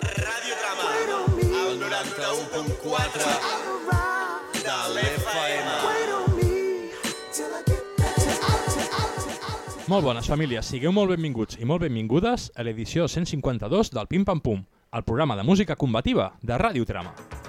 Radiodrama, al 91.4 de l'FM. Molt bones, famílies. Sigueu molt benvinguts i molt benvingudes a l'edició 152 del Pim Pam Pum, el programa de música combativa de Ràdio Trama.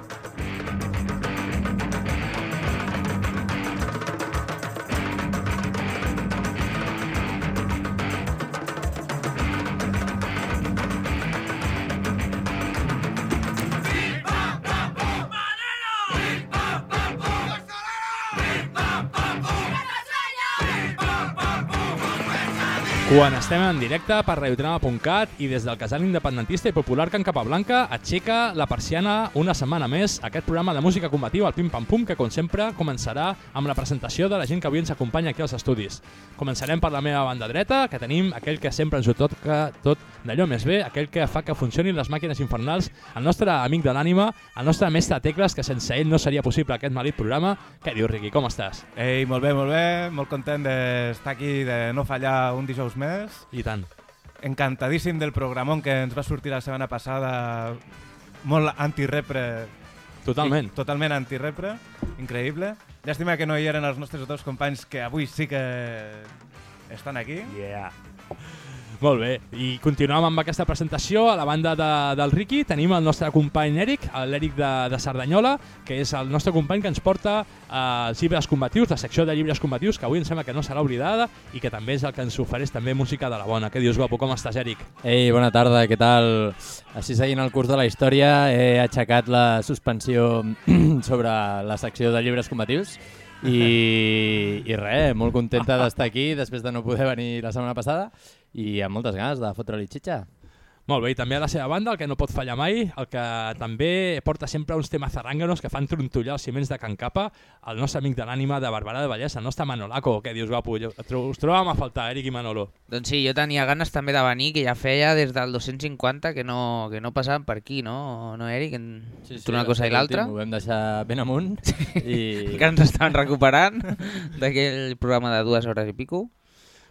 Quan estem en directe per radiotrama.cat i des del casal independentista i popular Can Capablanca aixeca la persiana una setmana més aquest programa de música combativa, el Pim Pam Pum, que com sempre començarà amb la presentació de la gent que avui ens acompanya aquí als estudis. Començarem per la meva banda dreta, que tenim aquell que sempre ens ho toca tot d'allò més bé, aquell que fa que funcionin les màquines infernals, el nostre amic de l'ànima, el nostre mestre Tecles, que sense ell no seria possible aquest malit programa. Què dius, Riqui, com estàs? Ei, molt bé, molt bé, molt content d'estar aquí, de no fallar un dijous més. I tant. Encantadíssim del programón que ens va sortir la setmana passada, molt antirepre. Totalment. I, totalment antirepre, increïble. Llàstima que no hi eren els nostres dos companys que avui sí que estan aquí. Yeah. Molt bé, i continuem amb aquesta presentació. A la banda de, del Riqui tenim el nostre company Eric, l'Eric de, de Cerdanyola, que és el nostre company que ens porta eh, els llibres combatius, la secció de llibres combatius, que avui em sembla que no serà oblidada i que també és el que ens ofereix també música de la bona. Què dius, guapo? Com estàs, Eric? Ei, bona tarda, què tal? Així seguint el curs de la història, he aixecat la suspensió sobre la secció de llibres combatius i, i res, molt contenta d'estar aquí després de no poder venir la setmana passada i amb moltes ganes de fotre-li xitxa. Molt bé, i també a la seva banda, el que no pot fallar mai, el que també porta sempre uns temes zarànganos que fan trontollar els ciments de Can Capa, el nostre amic de l'ànima de Barberà de Vallès, el nostre Manolaco. Què dius, guapo? Us trobàvem a faltar, Eric i Manolo. Doncs sí, jo tenia ganes també de venir, que ja feia des del 250 que no, que no passaven per aquí, no, no Eric? En... Sí, sí, una cosa i l'altra. Ho vam deixar ben amunt. I... que ens estaven recuperant d'aquell programa de dues hores i pico.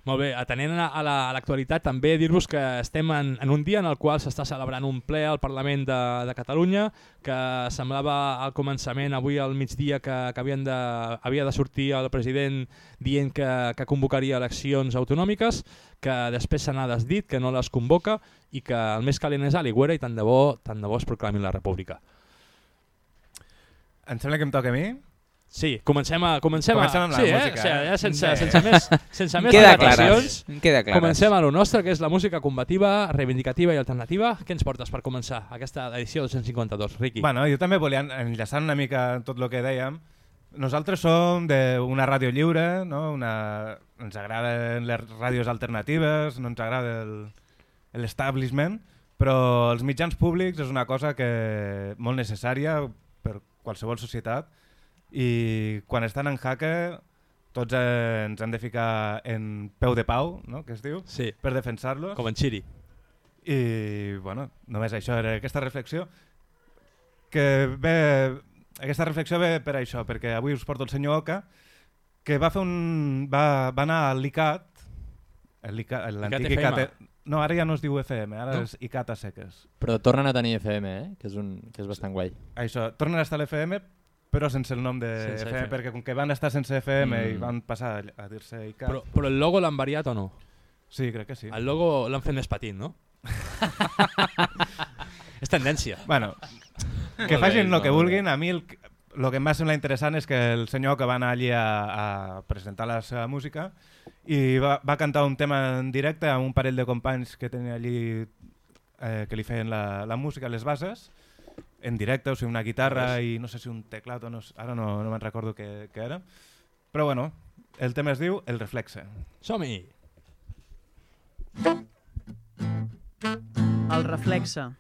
Molt bé, atenent a l'actualitat, la, també dir-vos que estem en, en un dia en el qual s'està celebrant un ple al Parlament de, de Catalunya, que semblava al començament, avui al migdia, que, que havien de, havia de sortir el president dient que, que convocaria eleccions autonòmiques, que després se n'ha desdit, que no les convoca i que el més calent és Aligüera i tant de bo, tant de bo es proclami la república. Em sembla que em toca a mi? Sí, comencem, a, comencem, comencem amb a, la sí, música. Eh? O sigui, ja sense, Bé. sense més, sense més Queda declaracions, clares. Queda clares. comencem a lo nostre, que és la música combativa, reivindicativa i alternativa. Què ens portes per començar aquesta edició 252, Riqui? Bueno, jo també volia, enllaçant una mica tot el que dèiem, nosaltres som d'una ràdio lliure, no? una... ens agraden les ràdios alternatives, no ens agrada l'establishment, però els mitjans públics és una cosa que molt necessària per qualsevol societat i quan estan en jaque tots eh, ens han de ficar en peu de pau, no? que es diu, Sí, per defensar-los. com en Xiri. I, bueno, només això, era aquesta reflexió que ve, aquesta reflexió ve per això, perquè avui us porto el senyor Oca, que va fer un... va, va anar al ICAT, el ICAT l'antic ICAT ICAT, no, ara ja no es diu FM, ara No? és ICAT a seques. Però tornen a tenir FM, eh? que, és un, que és bastant guai. Això, tornen a estar a l'FM, però sense el nom de Sense FM, FM. perquè com que van estar sense FM Mm. i van passar a dir-se ICAT, Però, però el logo l'han variat o no? sí, crec que sí. El logo l'han fet més petit, no? és tendència. Bueno, Molt que bé, facin el molt que bé. vulguin. A mi el, el que em va semblar interessant és que el senyor que va anar allí a, a presentar la seva música i va, va cantar un tema en directe amb un parell de companys que tenia allí eh, que li feien la, la música, les bases, en directe, o sigui, una guitarra i no sé si un teclat o no, ara no, no me'n recordo què, què era. Però bueno, el tema es diu El reflexe. Som-hi! El reflexe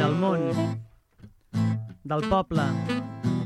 del món, del poble,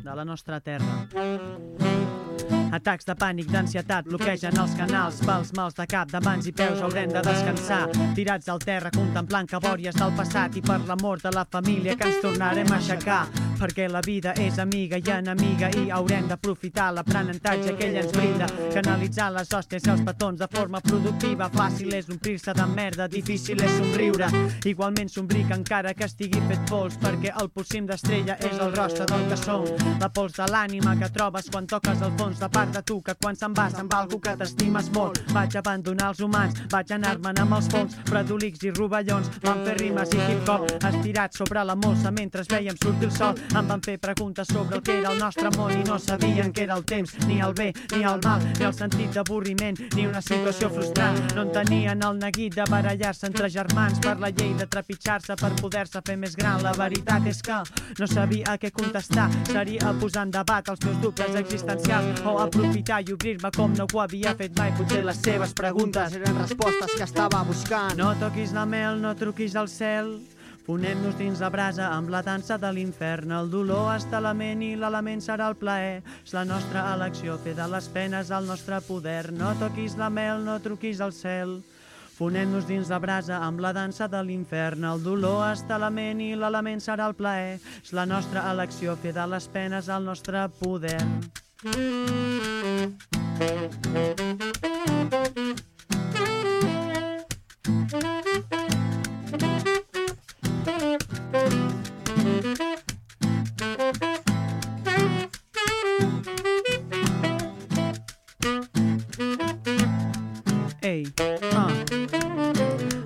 de la nostra terra. Atacs de pànic, d'ansietat, bloquegen els canals pels mals de cap, de mans i peus haurem de descansar. Tirats al terra, contemplant cabòries del passat i per l'amor de la família que ens tornarem a aixecar. perquè la vida és amiga i enemiga i haurem d'aprofitar l'aprenentatge que ella ens brinda. Canalitzar les hòsties i els petons de forma productiva. Fàcil és omplir-se de merda, difícil és somriure. Igualment somric encara que estigui fet pols, perquè el polsim d'estrella és el rostre del que som. La pols de l'ànima que trobes quan toques el fons de part de tu, que quan se'n va, se'n va algú que t'estimes molt. Vaig abandonar els humans, vaig anar-me'n amb els fongs, predolics i rovellons, van fer rimes i hip-hop, estirats sobre la molsa mentre veiem sortir el sol. Em van fer preguntes sobre el que era el nostre món i no sabien què era el temps, ni el bé, ni el mal, ni el sentit d'avorriment, ni una situació frustrant. No en tenien el neguit de barallar-se entre germans per la llei de trepitjar-se per poder-se fer més gran. La veritat és que no sabia què contestar. Seria posar en debat els meus dubtes existencials o aprofitar i obrir-me com no ho havia fet mai. Potser les seves preguntes eren respostes que estava buscant. no toquis la mel, no truquis al cel. Fonem-nos dins la brasa amb la dansa de l'infern. El dolor està l'element i l'element serà el plaer. És la nostra elecció, fer de les penes el nostre poder. No toquis la mel, no truquis al cel. Fonem-nos dins la brasa amb la dansa de l'infern. El dolor està l'element i l'element serà el plaer. És la nostra elecció, fer de les penes el nostre poder. Mm-hmm.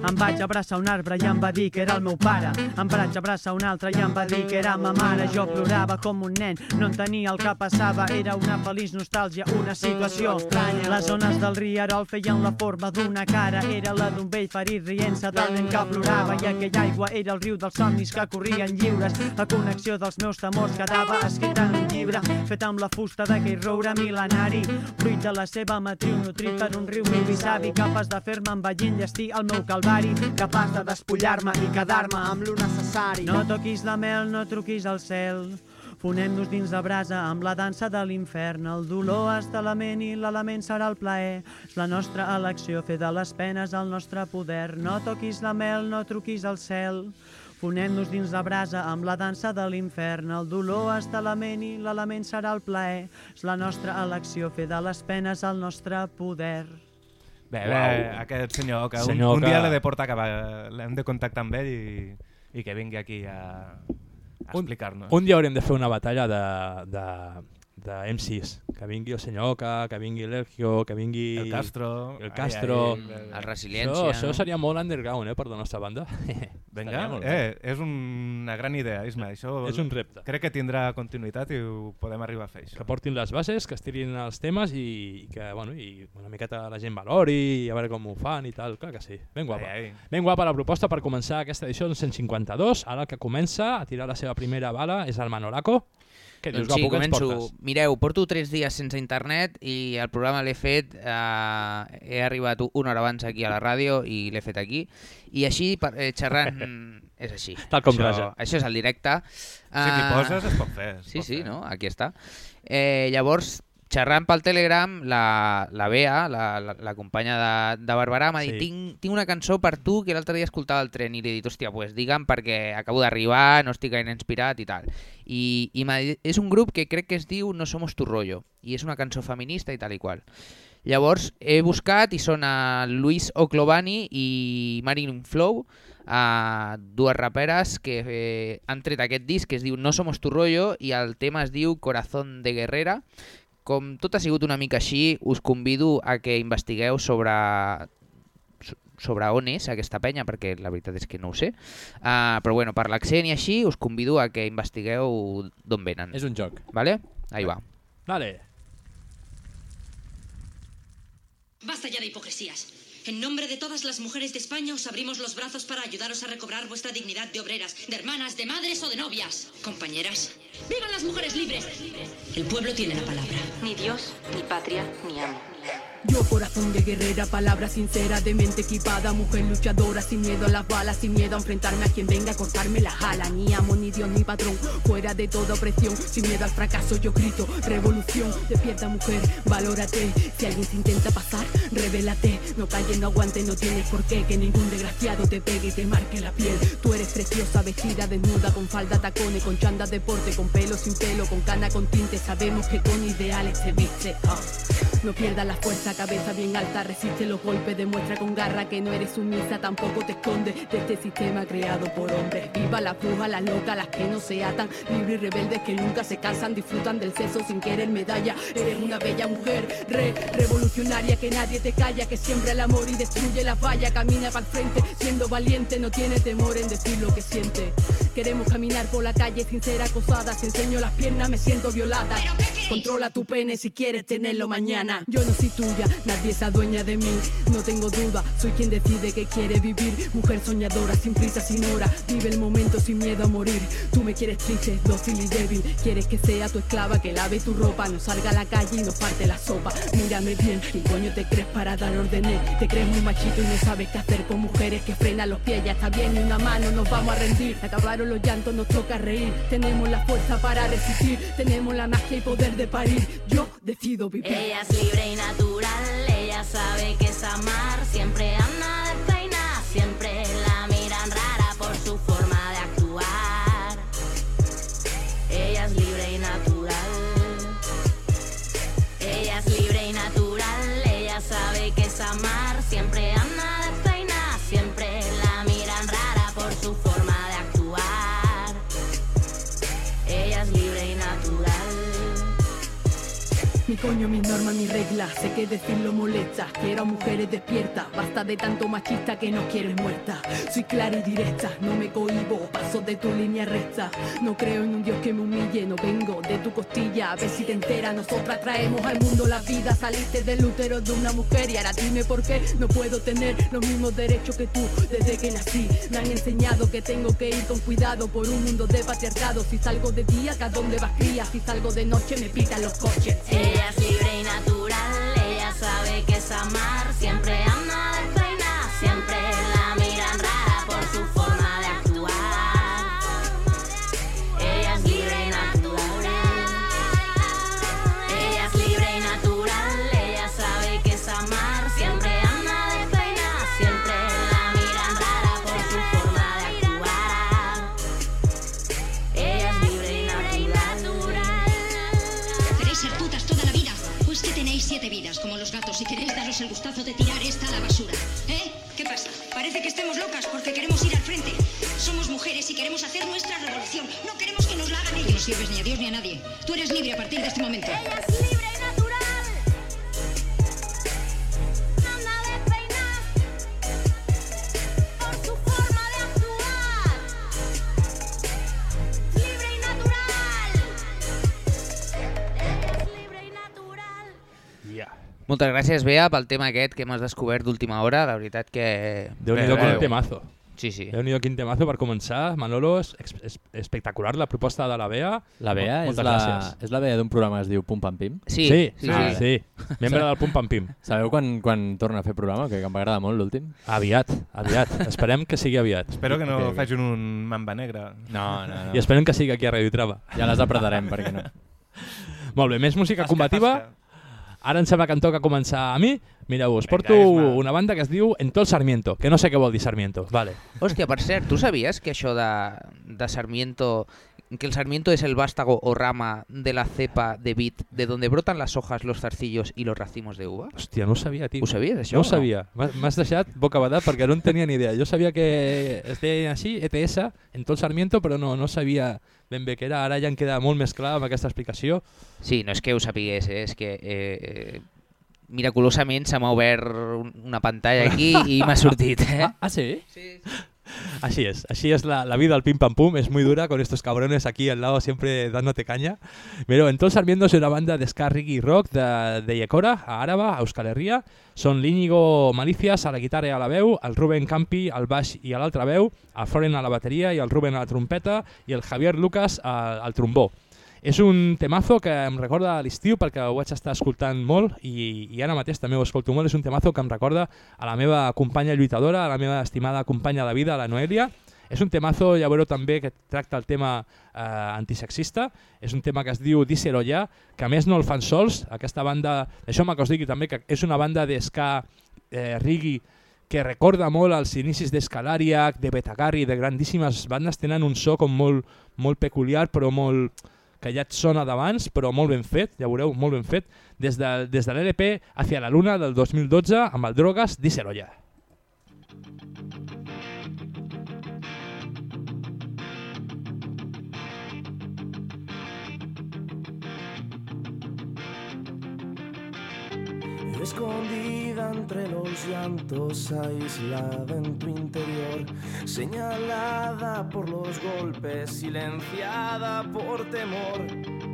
Em vaig abraçar un arbre i em va dir que era el meu pare. Em vaig abraçar un altre i em va dir que era ma mare. Jo plorava com un nen, no entenia el que passava. Era una feliç nostàlgia, una situació estranya. Les ones del rierol feien la forma d'una cara. Era la d'un vell ferit rient-se del nen que plorava. I aquella aigua era el riu dels somnis que corrien lliures. La connexió dels meus temors quedava escrita en un llibre fet amb la fusta d'aquell roure mil·lenari. Fruit de la seva matriu nutrit per un riu i savi capaç de fer-me envellir enllestir el meu calvari capaç de despullar-me i quedar-me amb lo necessari. No toquis la mel, no truquis al cel. Fonem-nos dins la brasa amb la dansa de l'infern. El dolor està l'element i l'element serà el plaer. És la nostra elecció, fer de les penes el nostre poder. No toquis la mel, no truquis al cel. Fonem-nos dins la brasa amb la dansa de l'infern. El dolor està l'element i l'element serà el plaer. És la nostra elecció, fer de les penes el nostre poder. Bé, bé, aquest senyor, que un, Senyor un dia que- l'he de portar cap a... L'hem de contactar amb ell i, i que vingui aquí a, a Un- explicar-nos. Un dia haurem de fer una batalla de, de, de MCs. Que vingui el senyor Oca, que vingui l'Ergio, que vingui... El Castro... El Castro. Ai, ai, El. Resiliència. Això, això seria molt underground, eh, per la nostra banda. Vinga, eh, és una gran idea, Isma. Això És un repte. crec que tindrà continuïtat i ho podem arribar a fer, això. Que portin les bases, que estirin els temes i, i que bueno, i una miqueta la gent valori i a veure com ho fan i tal. Clar que sí. Ben guapa. Ai, ai. Ben guapa la proposta per començar aquesta edició del 152. Ara el que comença a tirar la seva primera bala és el Manolaco. Què dius, Doncs sí, començo. Mireu, porto tres dies sense internet i el programa l'he fet, eh, he arribat una hora abans aquí a la ràdio i l'he fet aquí. I així, per, eh, xerrant, és així. Tal com això, això és el directe. Si t'hi Eh, poses es pot fer. es Sí, pot sí, fer. no? aquí està. Eh, llavors, xerrant pel Telegram, la, la Bea, la, la, la companya de, de Barberà, m'ha dit Sí. tinc, tinc una cançó per tu que l'altre dia escoltava al tren i li he dit, hòstia, pues, digue'm perquè acabo d'arribar, no estic gaire inspirat i tal. I, i m'ha dit, és un grup que crec que es diu No somos tu rollo i és una cançó feminista i tal i qual. Llavors he buscat i són a Luis Oclovani i Marilyn Flow, a dues raperes que eh, han tret aquest disc que es diu No somos tu rollo i el tema es diu Corazón de Guerrera. Com tot ha sigut una mica així, us convido a que investigueu sobre so- sobre on és aquesta penya, perquè la veritat és que no ho sé. Uh, però bueno, per l'accent i així, us convido a que investigueu d'on venen. És un joc. Vale? Ahí va. Dale. Basta ya de hipocresías. En nombre de todas las mujeres de España os abrimos los brazos para ayudaros a recobrar vuestra dignidad de obreras, de hermanas, de madres o de novias. Compañeras, ¡vivan las mujeres libres! El pueblo tiene la palabra. Ni Dios, ni patria, ni amo. Yo corazón de guerrera, palabra sincera, de mente equipada, mujer luchadora, sin miedo a las balas, sin miedo a enfrentarme a quien venga a cortarme la jala. Ni amo, ni Dios, ni patrón, fuera de toda opresión, sin miedo al fracaso yo grito, revolución, despierta mujer, valórate, si alguien se intenta pasar, revélate, no calles, no aguante, no tienes por qué, que ningún desgraciado te pegue y te marque la piel. Tú eres preciosa, vestida, desnuda, con falda, tacones, con chandas, deporte, con pelo, sin pelo, con cana, con tinte, sabemos que con ideales se viste. ah. No pierdas la fuerza, cabeza bien alta, resiste los golpes, demuestra con garra que no eres sumisa, tampoco te escondes de este sistema creado por hombres. Viva las brujas, las locas, las que no se atan, libres y rebeldes que nunca se cansan, disfrutan del sexo sin querer medalla. Eres una bella mujer, re, revolucionaria, que nadie te calla, que siembra el amor y destruye las vallas, camina para el frente, siendo valiente, no tiene temor en decir lo que siente. Queremos caminar por la calle sin ser acosadas, enseño las piernas, me siento violada. Controla tu pene si quieres tenerlo mañana. Yo no soy tuya, nadie es dueña de mí. No tengo duda, soy quien decide que quiere vivir. Mujer soñadora, sin prisa, sin hora. Vive el momento sin miedo a morir. Tú me quieres triste, dócil y débil. Quieres que sea tu esclava, que lave tu ropa. No salga a la calle y no parte la sopa. Mírame bien, ¿quién coño te crees para dar órdenes? Te crees muy machito y no sabes qué hacer con mujeres que frenan los pies. Ya está bien, ni una mano, nos vamos a rendir. Acabaron los llantos, nos toca reír. Tenemos la fuerza para resistir. Tenemos la magia y poder de parir. Yo decido vivir. Ella es libre y natural, ella sabe que es amar, siempre anda coño, mis normas, mis reglas, sé que decirlo molesta. Quiero a mujeres despiertas, basta de tanto machista que no quieres muerta. Soy clara y directa, no me cohibo, paso de tu línea recta. No creo en un Dios que me humille, no vengo de tu costilla. A ver si te enteras, nosotras traemos al mundo la vida. Saliste del útero de una mujer y ahora dime por qué no puedo tener los mismos derechos que tú desde que nací. Me han enseñado que tengo que ir con cuidado por un mundo de patriarcado. Si salgo de día, ¿a dónde vas cría? Si salgo de noche, me pitan los coches. Libre y natural, ella sabe que es amar, siempre y queréis daros el gustazo de tirar esta a la basura. ¿Eh? ¿Qué pasa? Parece que estemos locas porque queremos ir al frente. Somos mujeres y queremos hacer nuestra revolución. No queremos que nos la hagan ellos. No sirves ni a Dios ni a nadie. Tú eres libre a partir de este momento. Ella es libre Moltes gràcies, Bea, pel tema aquest que m'has descobert d'última hora. La veritat que... Déu-n'hi-do quin temazo. Sí, sí. Déu-n'hi-do quin temazo per començar. Manolo, és, és espectacular la proposta de la Bea. La Bea és la, gràcies. és la Bea d'un programa que es diu Pum Pam Pim. Sí, sí, sí, sí, sí. sí. Membre del Pum Pam Pim. Sabeu quan, quan torna a fer programa? Que, que em va agradar molt l'últim. Aviat, aviat. Esperem que sigui aviat. Espero que no Ok, ok. facin un mamba negra. No, no, no. I esperem que sigui aquí a Radio Trava. Ja les apretarem, perquè no. Molt bé, més música combativa. tasca. Ara em sembla que em toca començar a mi. Mireu, us porto una banda que es diu Entol Sarmiento, que no sé què vol dir Sarmiento. Vale. Hòstia, per cert, tu sabies que això de, de Sarmiento, que el Sarmiento es el vástago o rama de la cepa de vid, de donde brotan las hojas, los zarcillos y los racimos de uva? Hòstia, no ho sabia, tio. Ho sabies, això? No o ho sabia. M'ha- M'has deixat bocabadat perquè no en tenia ni idea. Jo sabia que es deia així, ETS, Entol Sarmiento, però no, no sabia ben bé què era. Ara ja em queda molt més clar amb aquesta explicació. Sí, no és que ho sapigués, eh? és que eh, miraculosament se m'ha obert un- una pantalla aquí i m'ha sortit. Eh? Ah, ah sí? Sí, Así es, así es la, la vida al pim pam pum, es muy dura con estos cabrones aquí al lado siempre dándote caña. Pero entonces Sarmiento es una banda de ska, reggae y rock de, de Yecora, a Áraba, a Euskal Herria. Són l'Íñigo Malicias a la guitarra i a la veu, el Ruben Campi al baix i a l'altra veu, el Floren a la bateria i el Ruben a la trompeta i el Javier Lucas a- al trombó. És un temazo que em recorda a l'estiu perquè ho vaig estar escoltant molt i, i ara mateix també ho escolto molt. És un temazo que em recorda a la meva companya lluitadora, a la meva estimada companya de vida, la Noelia. És un temazo, ja veureu també, que tracta el tema eh, antisexista. És un tema que es diu Díselo ja, que a més no el fan sols. Aquesta banda, això que us digui també, que és una banda d'esca eh, reggae que recorda molt els inicis d'Escalariac, de Betacarri, de grandíssimes bandes, tenen un so com molt, molt peculiar, però molt que ja et sona d'abans, però molt ben fet, ja veureu, molt ben fet, des de, des de l'LP Hacia la Luna del 2012 amb el Drogas Díselo Escondida entre los llantos, aislada en tu interior, señalada por los golpes, silenciada por temor,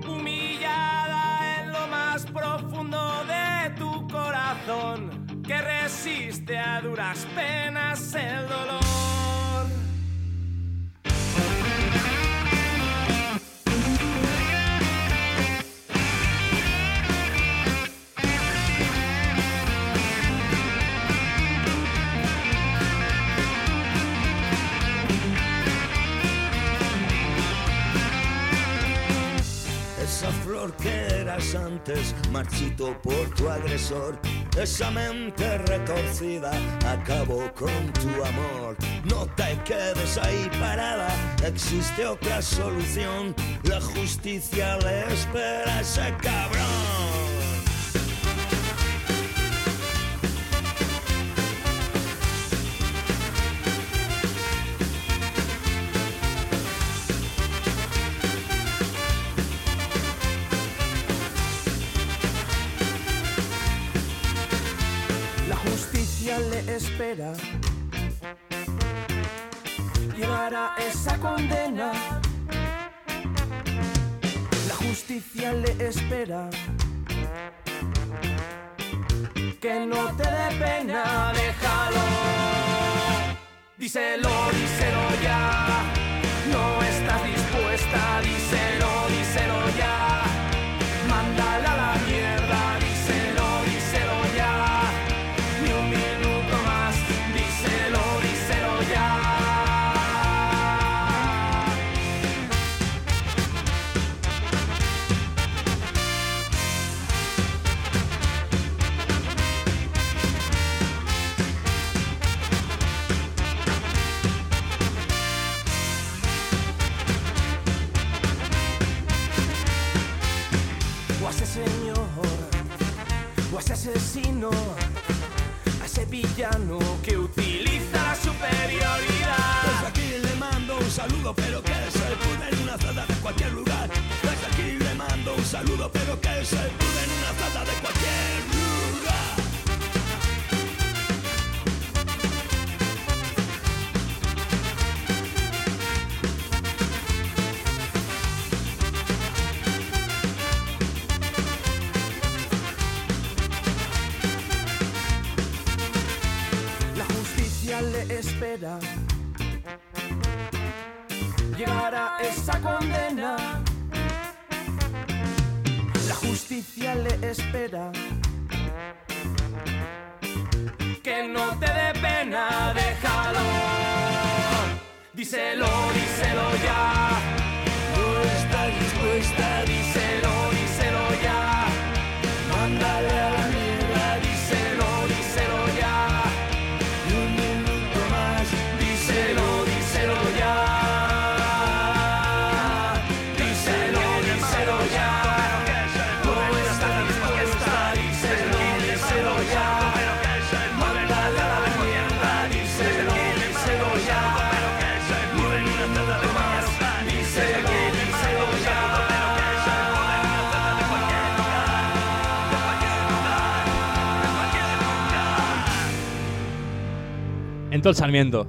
humillada en lo más profundo de tu corazón, que resiste a duras penas el dolor. Marchito por tu agresor. Esa mente retorcida acabó con tu amor. No te quedes ahí parada, existe otra solución. La justicia le espera a ese cabrón. Espera. Llegará esa condena. La justicia le espera. Que no te dé pena, déjalo. Díselo, díselo ya. No estás dispuesta, díselo, díselo ya. Entro el Sarmiento.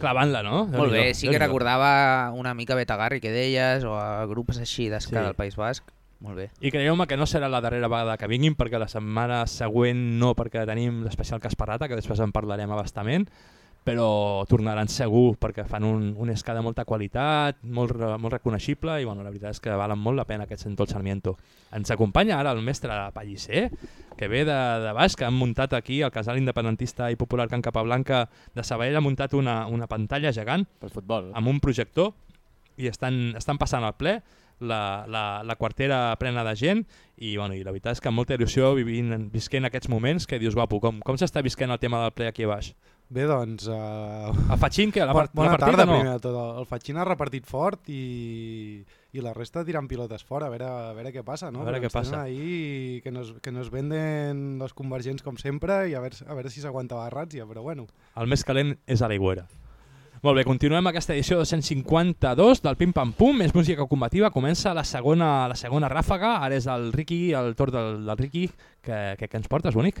Clavant-la, no? Molt bé, sí que recordava una mica Betagarri que deies, o a grups així d'esca Sí. del País Basc. Molt bé. I creieu-me que no serà la darrera vegada que vinguin, perquè la setmana següent no, perquè tenim l'especial Casparrata, que després en parlarem a bastament, però tornaran segur perquè fan un, un ska de molta qualitat, molt, molt reconeixible i bueno, la veritat és que valen molt la pena aquest Centol Sarmiento. Ens acompanya ara el mestre Pellicer, que ve de, de baix, que han muntat aquí al casal independentista i popular Can Capablanca de Sabadell, ha muntat una, una pantalla gegant pel futbol amb un projector i estan, estan passant al ple la, la, la quartera plena de gent i, bueno, i la veritat és que amb molta il·lusió vivint, visquent aquests moments que dius, guapo, com, com s'està visquent el tema del ple aquí a baix? Bé, doncs... Uh... El Fatxín, que la, part, bona la partida tarda, no? primer de tot. El Fatxín ha repartit fort i, i la resta tirant pilotes fora, a veure, a veure què passa, no? A veure Perquè què passa. Ahí, que, nos, que nos venden los convergents com sempre i a veure, a veure si s'aguanta la ràtzia, però bueno. El més calent és a l'aigüera. Molt bé, continuem aquesta edició 252 del Pim Pam Pum, és música combativa, comença la segona, la segona ràfaga, ara és el Ricky, el torn del, del Ricky, que, que, que ens portes, bonic?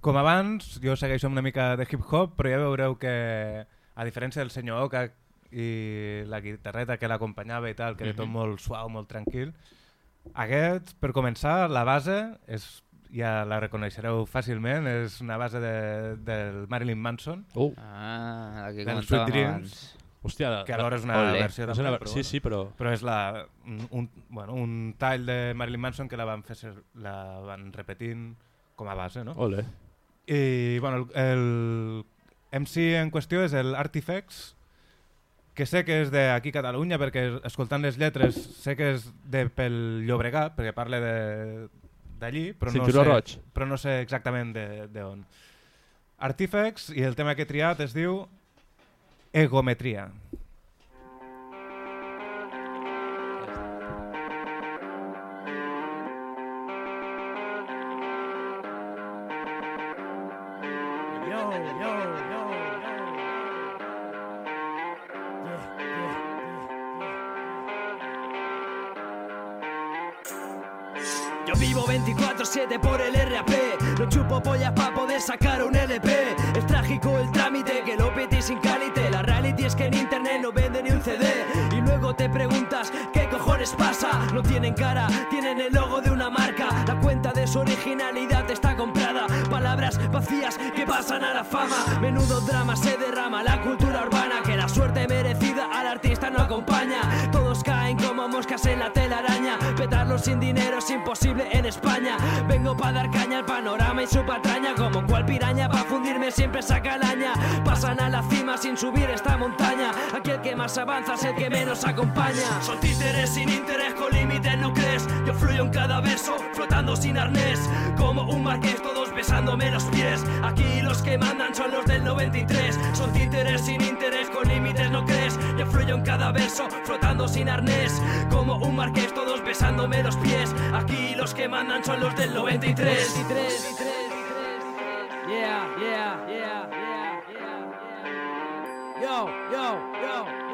Com abans, jo segueixo amb una mica de hip-hop, però ja veureu que, a diferència del senyor Oka i la guitarreta que l'acompanyava i tal, que era tot molt suau, molt tranquil, aquest, per començar, la base, és, ja la reconeixereu fàcilment, és una base de, del Marilyn Manson, Uh. Ah, la que del comentàvem Sweet Dreams, abans. Hòstia, que alhora és una Olé. versió també, una però, sí, sí, però- però és la, un, un, bueno, un tall de Marilyn Manson que la van, fer, ser- la van repetint com a base, no? Ole. I bueno, el, el MC en qüestió és el Artifex, que sé que és d'aquí a Catalunya, perquè escoltant les lletres sé que és de pel Llobregat, perquè parla de d'allí, però, no sé, roig. però no sé exactament de, de on. Artifex, i el tema que he triat es diu Egometria. Yo, drama se derrama la cultura urbana Que la suerte merecida al artista no acompaña. Todos caen como moscas en la telaraña Petarlo sin dinero es imposible en España. Vengo pa' dar caña al panorama y su patraña Como cual piraña pa' fundirme siempre saca laña Pasan a la cima sin subir esta montaña Aquel que más avanza es el que menos acompaña. Son títeres sin interés con límites no crees. Yo fluyo en cada verso flotando sin arnés Como un marqués todos besándome los pies. Aquí los que mandan son los del 93 Son títeres sin interés con límites no crees Yo fluyo en cada verso flotando sin arnés. Como un marqués todos besándome los pies. Aquí los que mandan son los del 93 Yeah, yeah, yeah, yeah, yeah. Yo, yo, yo,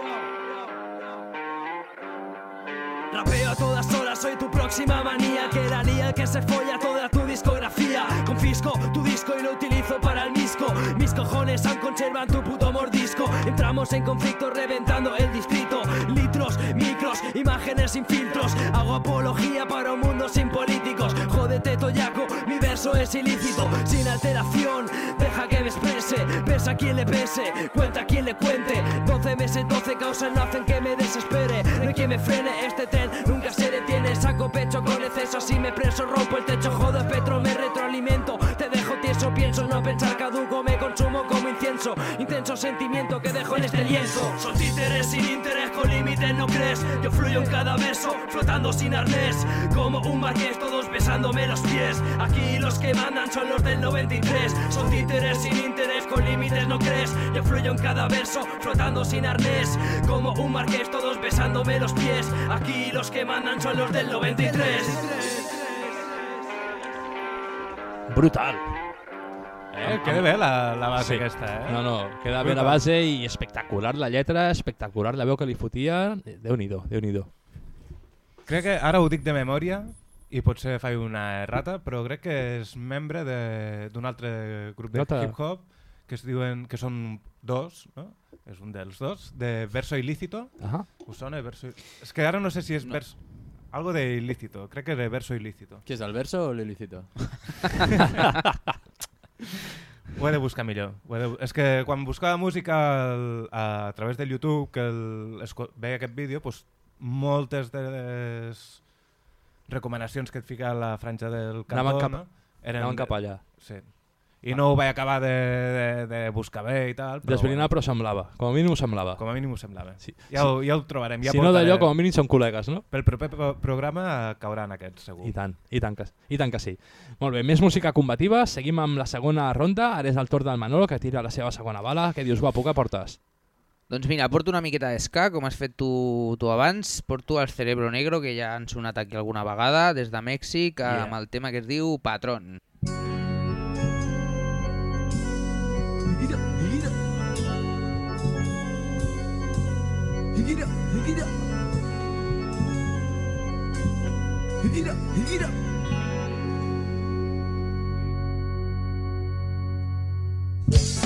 Rapeo a todas horas, soy tu próxima manía. Que la el que se folla toda tu discografía. Confisco tu disco y lo utilizo para el misco. Mis cojones aún conservan tu puto mordisco. Entramos en conflicto reventando el distrito. Litros, micros, imágenes sin filtros. Hago apología para un mundo sin políticos. Jódete Toyaco, mi verso es ilícito. Sin alteración, deja que me exprese. Pesa a quien le pese, cuenta a quien le cuente. 12 meses, 12 causas no hacen que me frene, este tren. Nunca se detiene Saco pecho con exceso, así me preso Rompo el techo, jodo petro, me retroalimento. Te dejo tieso, pienso en no pensar caduco Intenso sentimiento que dejo en este lienzo. Son títeres sin interés, con límites no crees. Yo fluyo en cada verso, flotando sin arnés. Como un marqués, todos besándome los pies. Aquí los que mandan son los del 93 Son títeres sin interés, con límites no crees. Yo fluyo en cada verso, flotando sin arnés. Como un marqués, todos besándome los pies. Aquí los que mandan son los del 93 Brutal. Eh, queda bé la, la base Sí. aquesta, eh? No, no, queda bé la base i espectacular la lletra, espectacular la veu que li fotia. Déu-n'hi-do, déu nhi déu Crec que ara ho dic de memòria i potser faig una errata, però crec que és membre de- d'un altre grup de hip-hop que es diuen que són dos, no? És un dels dos, de Verso Ilícito. Ahà. Us sona Verso És que ara no sé si és No. verso... Algo de ilícito, crec que és de Verso Ilícito. Què és, el verso o l'ilícito? Ho he de buscar millor. Ho he de... És que quan buscava música al, a, a través del YouTube, que el, esco- veia aquest vídeo, doncs, moltes de les recomanacions que et fica a la franja del cantó Anaven cap- no? eren... anaven cap allà. Sí. I no ho vaig acabar de, de, de buscar bé i tal. Però, Desbrinar, però semblava. Com a mínim ho semblava. Com a mínim ho semblava. Sí. Ja, ho, ja ho trobarem. Ja si no portaré- d'allò, com a mínim són col·legues, no? Pel proper pro- programa cauran aquests, segur. I tant, i tant, que, i tant que sí. Molt bé, més música combativa, seguim amb la segona ronda, ara és el torn del Manolo que tira la seva segona bala. Què dius, guapo, què portes? Doncs mira, porto una miqueta d'esca, com has fet tu, tu abans. Porto el Cerebro Negro, que ja han sonat aquí alguna vegada, des de Mèxic, Yeah. amb el tema que es diu Patrón. Pick it up, pick it up. Pick it up, pick it up. Pick it.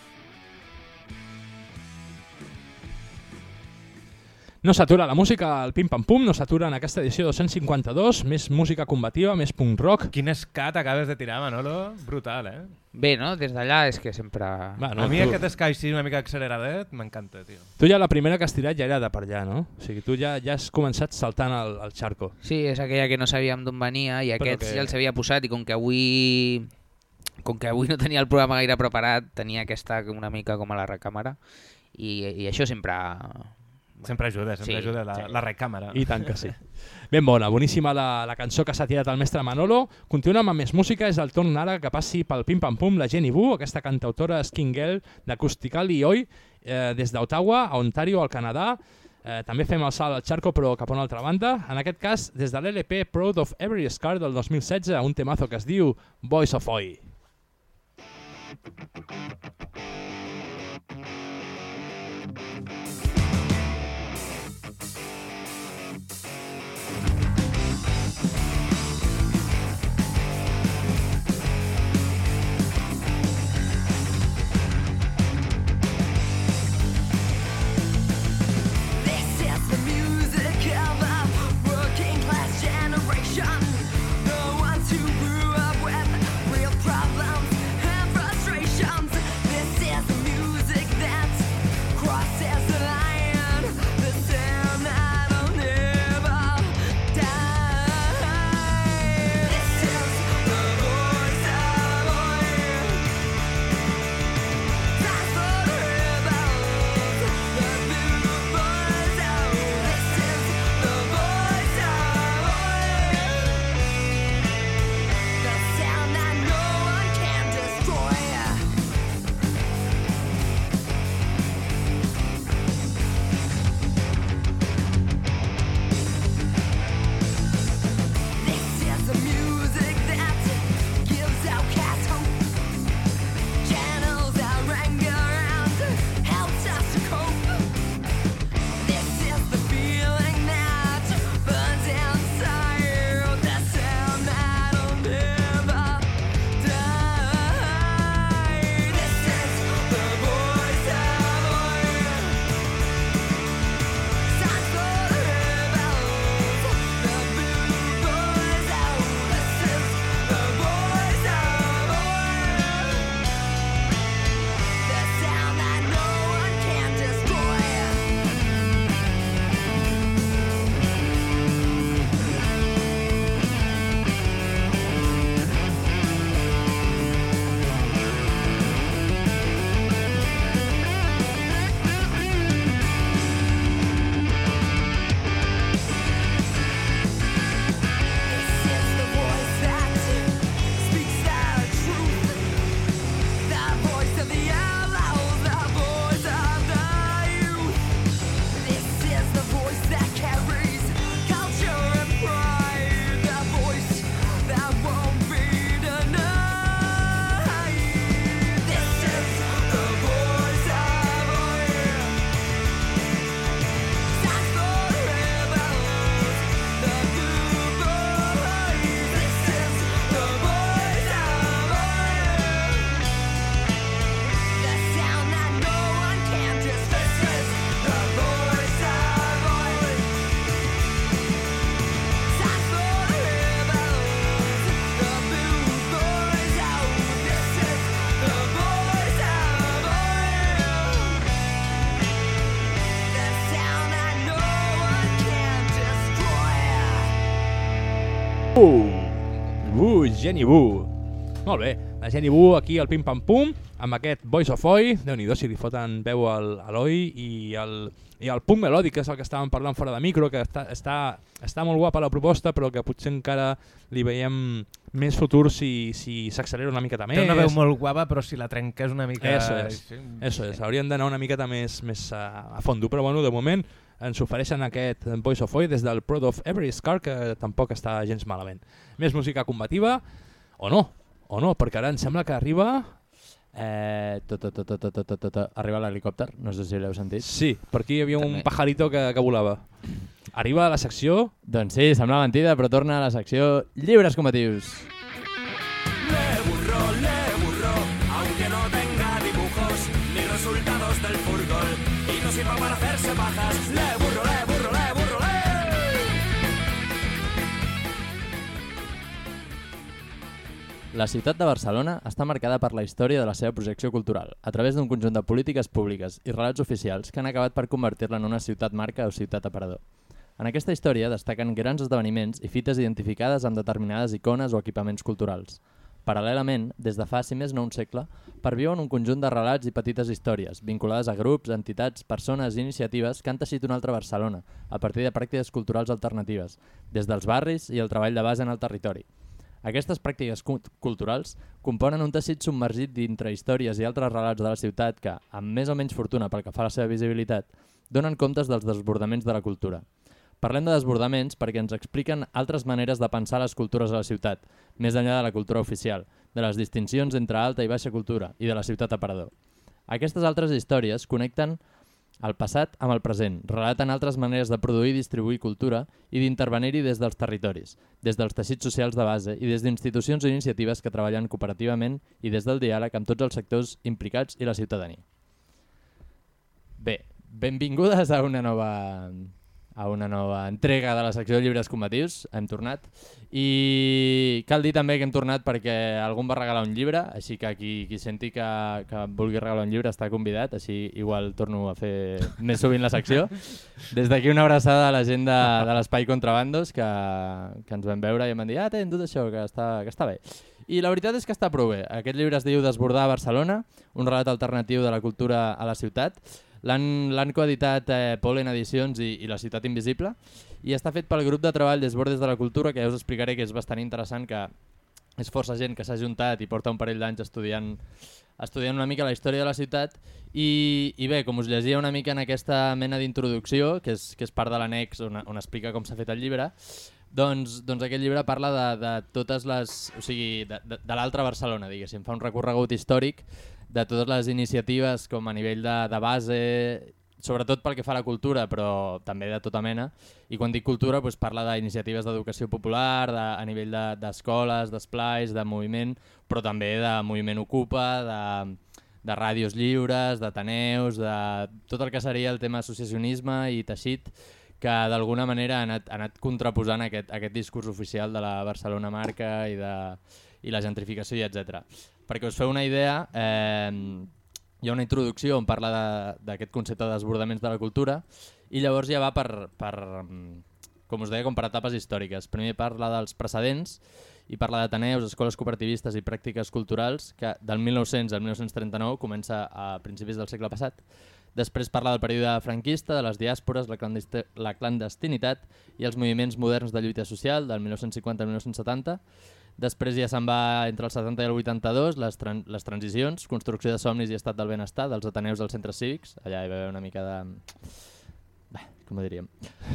No s'atura la música al Pim Pam Pum, no s'atura en aquesta edició 252, més música combativa, més punk rock. Quin escat acabes de tirar, Manolo. Brutal, eh? Bé, no? Des d'allà és que sempre... Va, No, a mi tu... aquest ska així una mica acceleradet m'encanta, tio. Tu ja la primera que has tirat ja era de per allà, no? O sigui, tu ja, ja has començat saltant el, el charco. Sí, és aquella que no sabíem d'on venia i Però aquests que- ja els havia posat i com que avui com que avui no tenia el programa gaire preparat, tenia aquesta una mica com a la recàmera i, i això sempre... Sempre ajuda, sempre Sí, ajuda la, sí. la recàmera. I tant que sí. Ben bona, boníssima la, la cançó que s'ha tirat el mestre Manolo. Continuem amb més música, és el torn ara que passi pel Pim Pam Pum la Jenny Wu, aquesta cantautora skin girl d'Acustical i Oi, eh, des d'Ottawa, a Ontario, al Canadà. Eh, també fem el salt al Charco, però cap a una altra banda. En aquest cas, des de l'LP Proud of Every Scar del 2016, un temazo que es diu Voice of Oi. Boo! Jenny Boo. Molt bé, la Jenny Boo aquí al Pim Pam Pum, amb aquest Voice of Oi, déu nhi si li foten veu al, a l'Oi, i el, i el punt melòdic, que és el que estàvem parlant fora de micro, que està, està, està molt guapa la proposta, però que potser encara li veiem més futur si si s'accelera una miqueta més. Té una veu molt guapa, però si la trenques una mica... Eso es, Sí. eso es. Haurien d'anar una miqueta més, més a, a fondo, però bueno, de moment ens ofereixen aquest Voice of Oi des del Prod of Every Scar, que tampoc està gens malament. Més música combativa, o no, o no, perquè ara em sembla que arriba... Eh, tot, tot, tot, tot, tot, tot, arriba l'helicòpter, no sé si l'heu sentit. Sí, per aquí hi havia un També. pajarito que, que volava. Arriba a la secció... Doncs sí, sembla mentida, però torna a la secció Llibres combatius. Le La ciutat de Barcelona està marcada per la història de la seva projecció cultural, a través d'un conjunt de polítiques públiques i relats oficials que han acabat per convertir-la en una ciutat marca o ciutat aparador. En aquesta història destaquen grans esdeveniments i fites identificades amb determinades icones o equipaments culturals. Paral·lelament, des de fa, si més no un segle, perviuen un conjunt de relats i petites històries, vinculades a grups, entitats, persones i iniciatives que han teixit una altra Barcelona, a partir de pràctiques culturals alternatives, des dels barris i el treball de base en el territori. Aquestes pràctiques cu- culturals componen un teixit submergit dintre històries i altres relats de la ciutat que, amb més o menys fortuna pel que fa a la seva visibilitat, donen comptes dels desbordaments de la cultura. Parlem de desbordaments perquè ens expliquen altres maneres de pensar les cultures a la ciutat, més enllà de la cultura oficial, de les distincions entre alta i baixa cultura i de la ciutat aparador. Aquestes altres històries connecten el passat amb el present, relaten altres maneres de produir i distribuir cultura i d'intervenir-hi des dels territoris, des dels teixits socials de base i des d'institucions i iniciatives que treballen cooperativament i des del diàleg amb tots els sectors implicats i la ciutadania. Bé, benvingudes a una nova a una nova entrega de la secció de llibres combatius, hem tornat i cal dir també que hem tornat perquè algú va regalar un llibre, així que qui, qui senti que, que vulgui regalar un llibre està convidat, així igual torno a fer més sovint la secció. Des d'aquí una abraçada a la gent de, de l'Espai Contrabandos que, que ens vam veure i em van dir ah, tot això, que està, que està bé. I la veritat és que està prou bé. Aquest llibre es diu Desbordar Barcelona, un relat alternatiu de la cultura a la ciutat. L'han coeditat eh, Polen Edicions i, i La Ciutat Invisible i està fet pel grup de treball Desbordes de la Cultura, que ja us explicaré que és bastant interessant, que és força gent que s'ha juntat i porta un parell d'anys estudiant, estudiant una mica la història de la ciutat i, i bé, com us llegia una mica en aquesta mena d'introducció, que, és, que és part de l'annex on, on explica com s'ha fet el llibre, doncs, doncs aquest llibre parla de, de totes les... O sigui, de, de, de l'altra Barcelona, diguéssim. Fa un recorregut històric de totes les iniciatives com a nivell de, de base, sobretot pel que fa a la cultura, però també de tota mena. I quan dic cultura, doncs parla d'iniciatives d'educació popular, de, a nivell de- d'escoles, de, d'esplais, de moviment, però també de moviment ocupa, de, de ràdios lliures, d'ateneus, de tot el que seria el tema associacionisme i teixit, que d'alguna manera ha anat, ha anat contraposant aquest, aquest discurs oficial de la Barcelona marca i, de, i la gentrificació i etc. Perquè us feu una idea, eh, hi ha una introducció on parla de- d'aquest concepte de desbordaments de la cultura i llavors ja va per, per, com us deia, com per etapes històriques. Primer parla dels precedents i parla d'Ateneus, escoles cooperativistes i pràctiques culturals que del 1900 al 1939 comença a principis del segle passat. Després parla del període franquista, de les diàspores, la clandestinitat i els moviments moderns de lluita social del 1950 al 1970. Després ja se'n va entre el 70 i el 82, les, tran les transicions, construcció de somnis i estat del benestar, dels ateneus dels centres cívics, allà hi va haver una mica de... Bé, com ho diríem?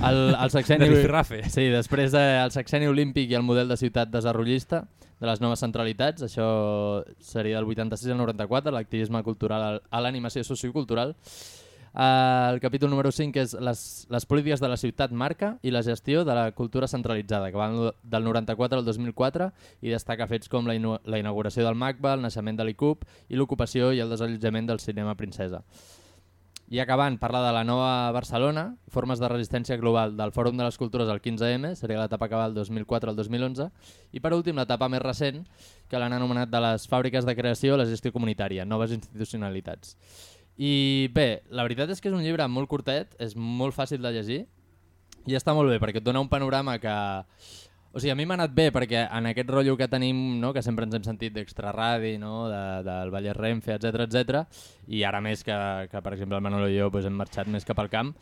El, el sexeni... De. Sí, després del el sexeni olímpic i el model de ciutat desarrollista, de les noves centralitats, això seria del 86 al 94, l'activisme cultural al- a l'animació sociocultural. Uh, el capítol número 5 és les, les polítiques de la ciutat marca i la gestió de la cultura centralitzada, que van del 94 al 2004 i destaca fets com la, la inauguració del MACBA, el naixement de l'ICUP i l'ocupació i el desallotjament del cinema Princesa. I acabant, parla de la nova Barcelona, formes de resistència global del Fòrum de les Cultures al 15M, seria l'etapa que va del 2004 al 2011, i per últim l'etapa més recent, que l'han anomenat de les fàbriques de creació a la gestió comunitària, noves institucionalitats. I bé, la veritat és que és un llibre molt curtet, és molt fàcil de llegir, i està molt bé perquè et dona un panorama que... O sigui, a mi m'ha anat bé perquè en aquest rotllo que tenim, no, que sempre ens hem sentit d'extraradi, no, de, del Vallès Renfe, etc etc. i ara més que, que per exemple, el Manolo i jo pues, hem marxat més cap al camp,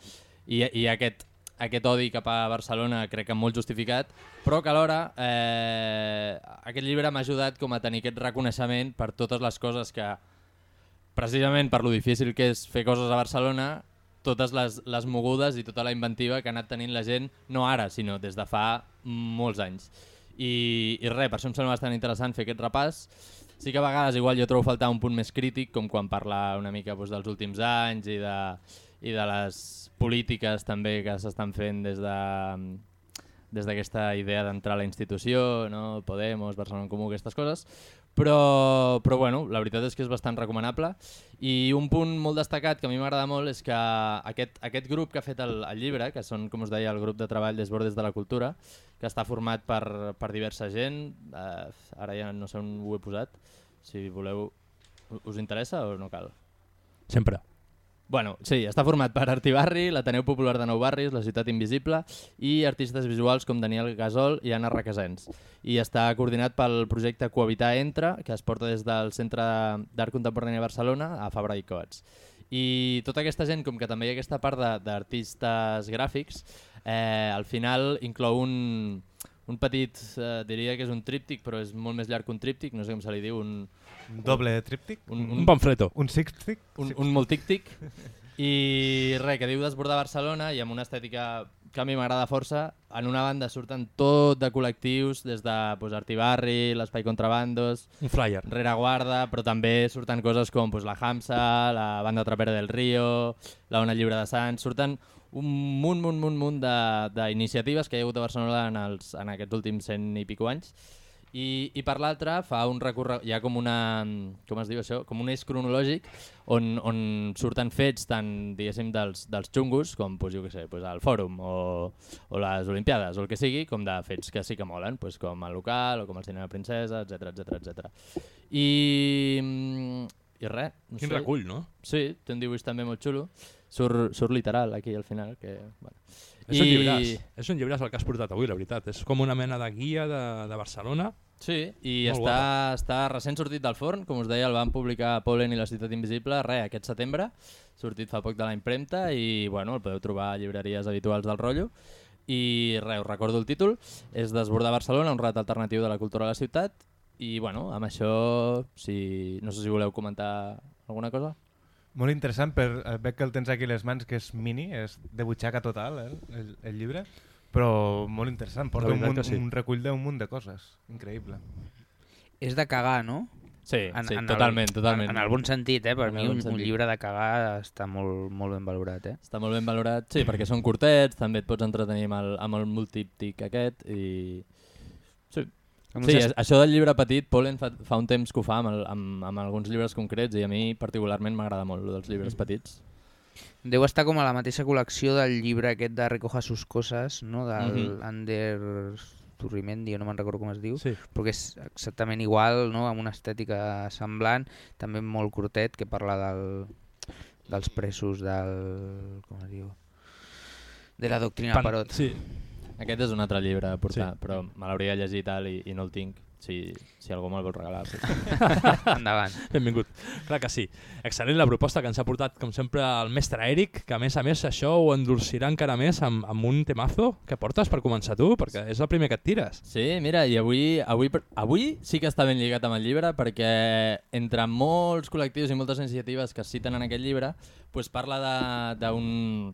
i, i aquest, aquest odi cap a Barcelona crec que molt justificat, però que alhora eh, aquest llibre m'ha ajudat com a tenir aquest reconeixement per totes les coses que, precisament per lo difícil que és fer coses a Barcelona, totes les, les mogudes i tota la inventiva que ha anat tenint la gent, no ara, sinó des de fa molts anys. I, i res, per això em sembla bastant interessant fer aquest repàs. Sí que a vegades igual jo trobo faltar un punt més crític, com quan parla una mica doncs, dels últims anys i de, i de les polítiques també que s'estan fent des de des d'aquesta idea d'entrar a la institució, no? Podemos, Barcelona en Comú, aquestes coses, però, però bueno, la veritat és que és bastant recomanable i un punt molt destacat que a mi m'agrada molt és que aquest, aquest grup que ha fet el, el llibre, que són, com us deia, el grup de treball Desbordes de la Cultura, que està format per, per diversa gent, eh, ara ja no sé on ho he posat, si voleu, us interessa o no cal? Sempre. Bueno, sí, està format per Artibarri, l'Ateneu Popular de Nou Barris, la Ciutat Invisible i artistes visuals com Daniel Gasol i Anna Requesens. I està coordinat pel projecte Cohabitar Entre, que es porta des del Centre d'Art Contemporani de Barcelona a Fabra i Coats. I tota aquesta gent, com que també hi ha aquesta part d'artistes gràfics, eh, al final inclou un, un petit, eh, diria que és un tríptic, però és molt més llarg que un tríptic, no sé com se li diu, un... Un doble tríptic? Un, Un pamfleto. Un sixtic? Un, un multíctic. I res, que diu desbordar Barcelona i amb una estètica que a mi m'agrada força. En una banda surten tot de col·lectius, des de pues, Artibarri, l'Espai Contrabandos... Un flyer. Rereguarda, però també surten coses com pues, la Hamsa, la banda Trapera del Río, la Ona Lliure de Sants... Surten un munt, munt, munt, munt de- d'iniciatives que hi ha hagut a Barcelona en, els, en aquests últims cent i pico anys. I, i per l'altra fa un recorregut, hi ha com una, com es diu això, com un eix cronològic on, on surten fets tant, diguéssim, dels, dels xungos, com, pues, jo què sé, pues, el fòrum o, o les Olimpiades o el que sigui, com de fets que sí que molen, pues, com el local o com el cinema princesa, etc etc etc. I, mm, i res. No Quin sé. recull, no? Sí, té un dibuix també molt xulo. Surt, surt literal aquí al final. Que, bueno. És un llibràs. És un llibràs el que has portat avui, la veritat. És com una mena de guia de, de Barcelona. Sí, i Molt està, està recent sortit del forn, com us deia, el van publicar Polen i la Ciutat Invisible, re, aquest setembre, sortit fa poc de la impremta i bueno, el podeu trobar a llibreries habituals del rotllo. I res, us recordo el títol, és Desbordar Barcelona, un rat alternatiu de la cultura de la ciutat. I bueno, amb això, si, no sé si voleu comentar alguna cosa. Molt interessant, per, eh, veig que el tens aquí les mans, que és mini, és de butxaca total, eh, el, el llibre, però molt interessant, porta un, munt, sí. un recull d'un munt de coses, increïble. És de cagar, no? Sí, sí, totalment, totalment. En, en el bon sentit, eh? Per En mi el bon un, un llibre de cagar està molt, molt ben valorat, eh? Està molt ben valorat, sí, perquè són curtets, també et pots entretenir amb el, amb el multíptic aquest i... Sí, sí a- això del llibre petit, Polen fa, fa un temps que ho fa amb, el, amb, amb alguns llibres concrets i a mi particularment m'agrada molt, lo dels llibres petits. Deu estar com a la mateixa col·lecció del llibre aquest de Recoja sus coses, no? del Mhm. Ander Turrimendi, no me'n recordo com es diu, Sí. però que és exactament igual, no? amb una estètica semblant, també molt curtet, que parla del, dels presos del... com es diu? De la doctrina Pan- Parot. Sí. Aquest és un altre llibre a portar, Sí. però me l'hauria i tal i, i no el tinc. Si, si algú me'l vol regalar. Pues. Endavant. Benvingut. Clar que sí. Excel·lent la proposta que ens ha portat, com sempre, el mestre Eric, que a més a més això ho endolcirà encara més amb, amb un temazo que portes per començar tu, perquè és el primer que et tires. Sí, mira, i avui, avui, avui sí que està ben lligat amb el llibre perquè entre molts col·lectius i moltes iniciatives que es citen en aquest llibre pues parla de- d'un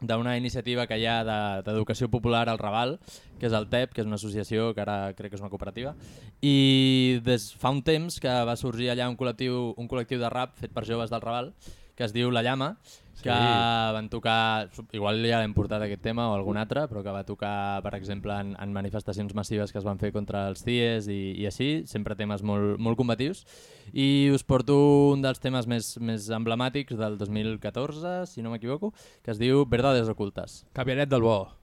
d'una iniciativa que hi ha de- d'educació popular al Raval, que és el TEP, que és una associació que ara crec que és una cooperativa, i des fa un temps que va sorgir allà un col·lectiu, un col·lectiu de rap fet per joves del Raval, que es diu La Llama, que Sí. van tocar, igual ja l'hem portat aquest tema o algun altre, però que va tocar, per exemple, en, en manifestacions massives que es van fer contra els CIES i, i així, sempre temes molt, molt combatius. I us porto un dels temes més, més emblemàtics del 2014, si no m'equivoco, que es diu Verdades ocultes. Caviaret del bo.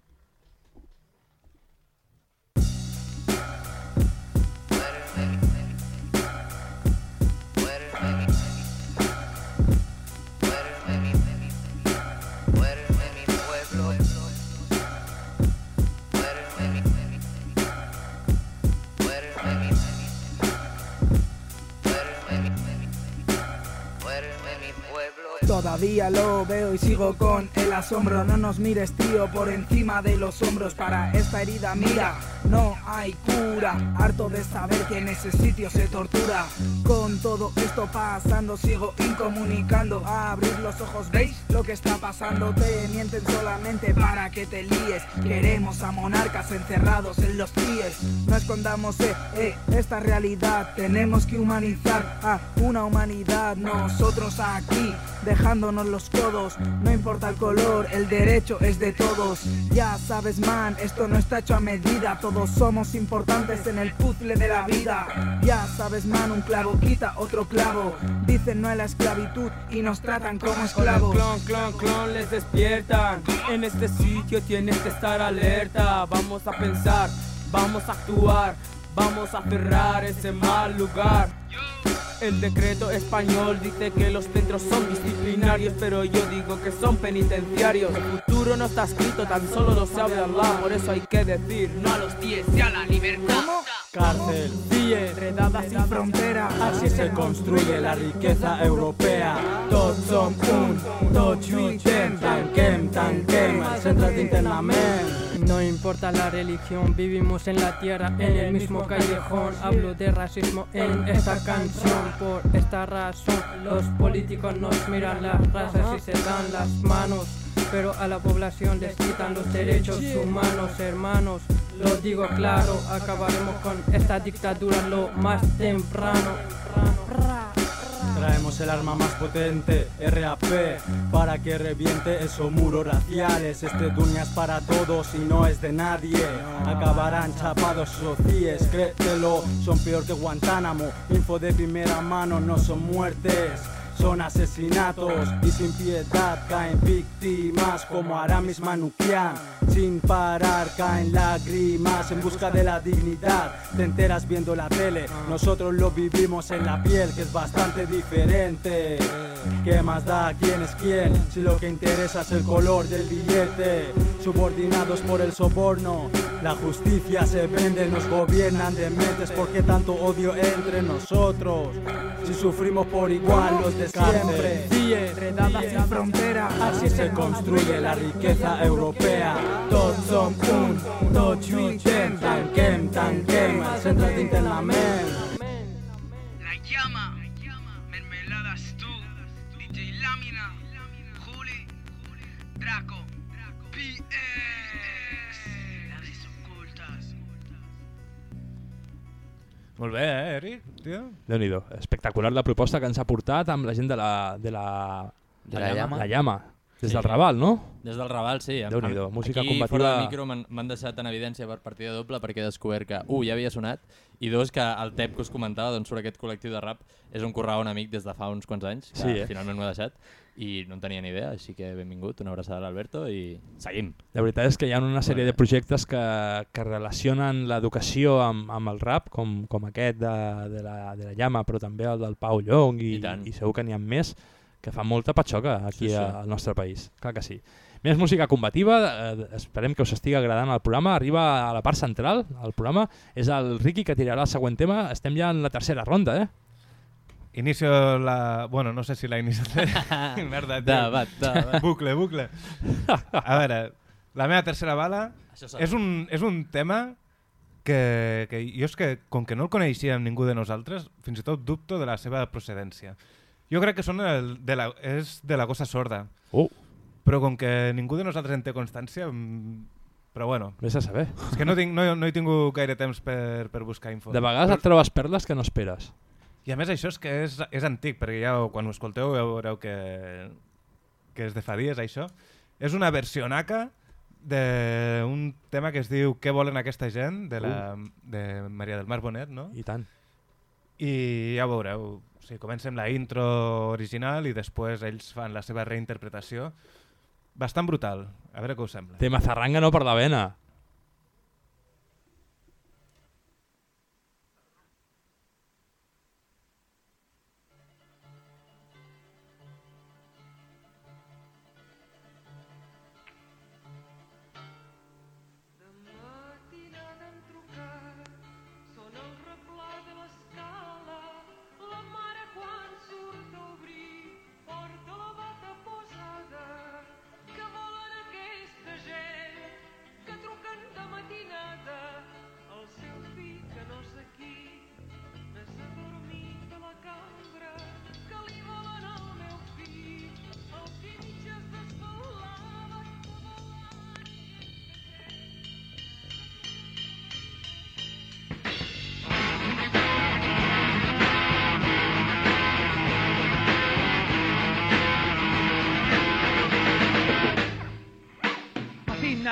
Todavía lo veo y sigo con el asombro. No nos mires, tío, por encima de los hombros. Para esta herida, mira, no hay cura. Harto de saber que en ese sitio se tortura. Con todo esto pasando, sigo incomunicando. Abrir los ojos, ¿veis lo que está pasando? Te mienten solamente para que te líes. Queremos a monarcas encerrados en los pies. No escondamos eh, eh, esta realidad. Tenemos que humanizar a una humanidad. Nosotros aquí, dejándonos los codos. No importa el color, el derecho es de todos. Ya sabes, man, esto no está hecho a medida. Todos somos importantes en el puzzle de la vida. Ya sabes, man, un clavo quita otro clavo. Dicen no a la esclavitud y nos tratan como esclavos. Clon, clon, clon, les despiertan. En este sitio tienes que estar alerta. Vamos a pensar, vamos a actuar, vamos a cerrar ese mal lugar. El decreto español dice que los centros son disciplinarios, pero yo digo que son penitenciarios. El futuro no está escrito, tan solo lo sabe Allah, por eso hay que decir no a los 10 y a la libertad. Cárcel, CIE, Redada sin frontera. Así se construye la riqueza europea. Tots som un, tots lluitem, tanquem, tanquem els centres d'internament. No importa la religión, vivimos en la tierra, en el mismo callejón. Hablo de racismo en esta canción. Por esta razón, los políticos nos miran las razas y se dan las manos. Pero a la población les quitan los derechos humanos, hermanos. Lo digo claro, acabaremos con esta dictadura lo más temprano. Traemos el arma más potente, RAP, para que reviente esos muros raciales. Este dunia es para todos y no es de nadie. Acabarán chapados socios, créetelo, son peor que Guantánamo. Info de primera mano, no son muertes. Son asesinatos y sin piedad caen víctimas como Aramis Manukian. Sin parar caen lágrimas en busca de la dignidad. Te enteras viendo la tele, nosotros lo vivimos en la piel que es bastante diferente. ¿Qué más da quién es quién? Si lo que interesa es el color del billete. Subordinados por el soborno, la justicia se vende, nos gobiernan de mentes. ¿Por qué tanto odio entre nosotros? Si sufrimos por igual los de siempre. CIE, redada sin frontera. Así se construye la riqueza europea. Tots som un, tots lluitem, tanquem, tanquem els centres d'internament. La llama, mermeladas tú, DJ Lámina, Juli, Draco, Molt bé, eh, Eric? Tio? déu nhi Espectacular la proposta que ens ha portat amb la gent de la... De la, De la llama? La llama. Des Sí. del Raval, no? Des del Raval, sí. Déu-n'hi-do, música Aquí, combativa. fora del micro, m'han deixat en evidència per partida doble perquè he descobert que, un, ja havia sonat, i dos, que el TEP que us comentava doncs, sobre aquest col·lectiu de rap és un correu un amic des de fa uns quants anys, que Sí, eh? finalment m'ho ha deixat, i no en tenia ni idea, així que benvingut, una abraçada a l'Alberto i seguim. La veritat és que hi ha una sèrie de projectes que, que relacionen l'educació amb, amb el rap, com, com aquest de, de, la, de la Llama, però també el del Pau Llong i, I tant. i segur que n'hi ha més, que fa molta patxoca aquí Sí, sí. al nostre país. Clar que sí. Més música combativa, eh, esperem que us estigui agradant el programa. Arriba a la part central, el programa. És el Ricky que tirarà el següent tema. Estem ja en la tercera ronda, eh? Inicio la... Bueno, no sé si la inicio... Merda, tio. Debat, debat. Bucle, bucle. A veure, la meva tercera bala és un, és un tema que, que jo és que, com que no el coneixíem ningú de nosaltres, fins i tot dubto de la seva procedència. Jo crec que són el, de la, és de la cosa sorda. Oh. Però com que ningú de nosaltres en té constància... mm, Però bueno. Vés a saber. És que no, tinc, no, no he tingut gaire temps per, per buscar info. De vegades et trobes perles que no esperes. I a més això és que és, és antic, perquè ja quan ho escolteu ja veureu que, que és de fa dies això. És una versionaca d'un tema que es diu Què volen aquesta gent? de, la, de Maria del Mar Bonet, no? I tant. I ja ho veureu. O sigui, comença amb la intro original i després ells fan la seva reinterpretació. Bastant brutal. A veure què us sembla. Té mazarranga no per la vena.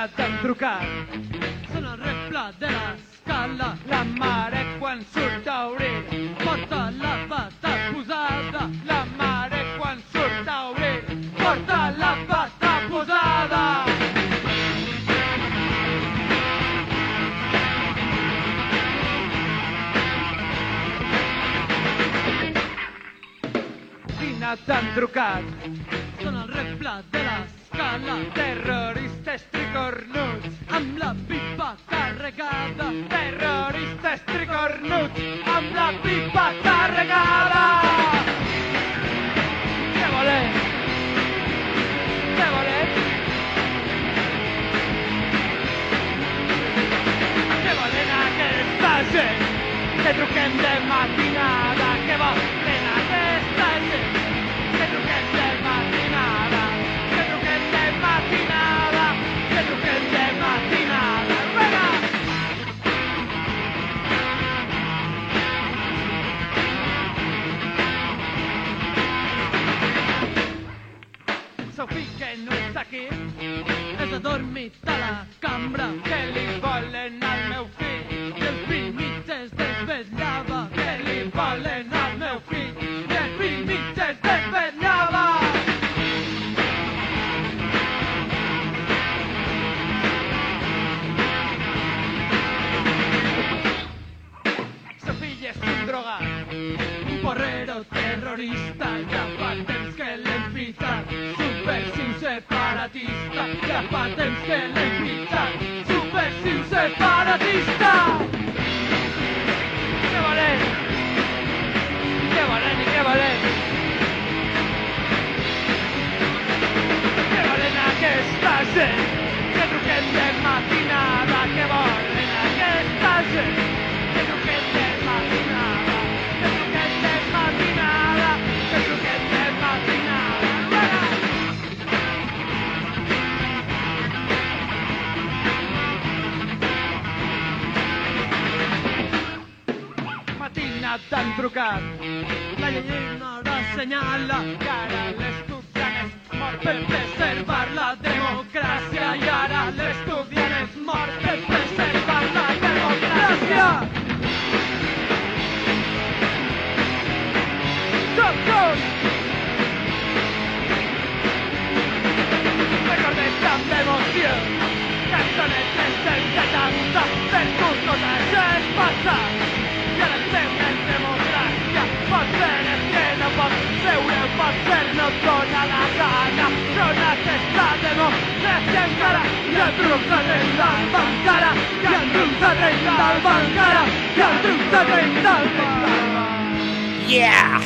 Matina t'han trucat. Són el reble de l'escala, la mare quan surt a obrir. Porta la bata posada, la mare quan surt a obrir. Porta la bata posada. Tina t'han trucat. Que truquem Yeah!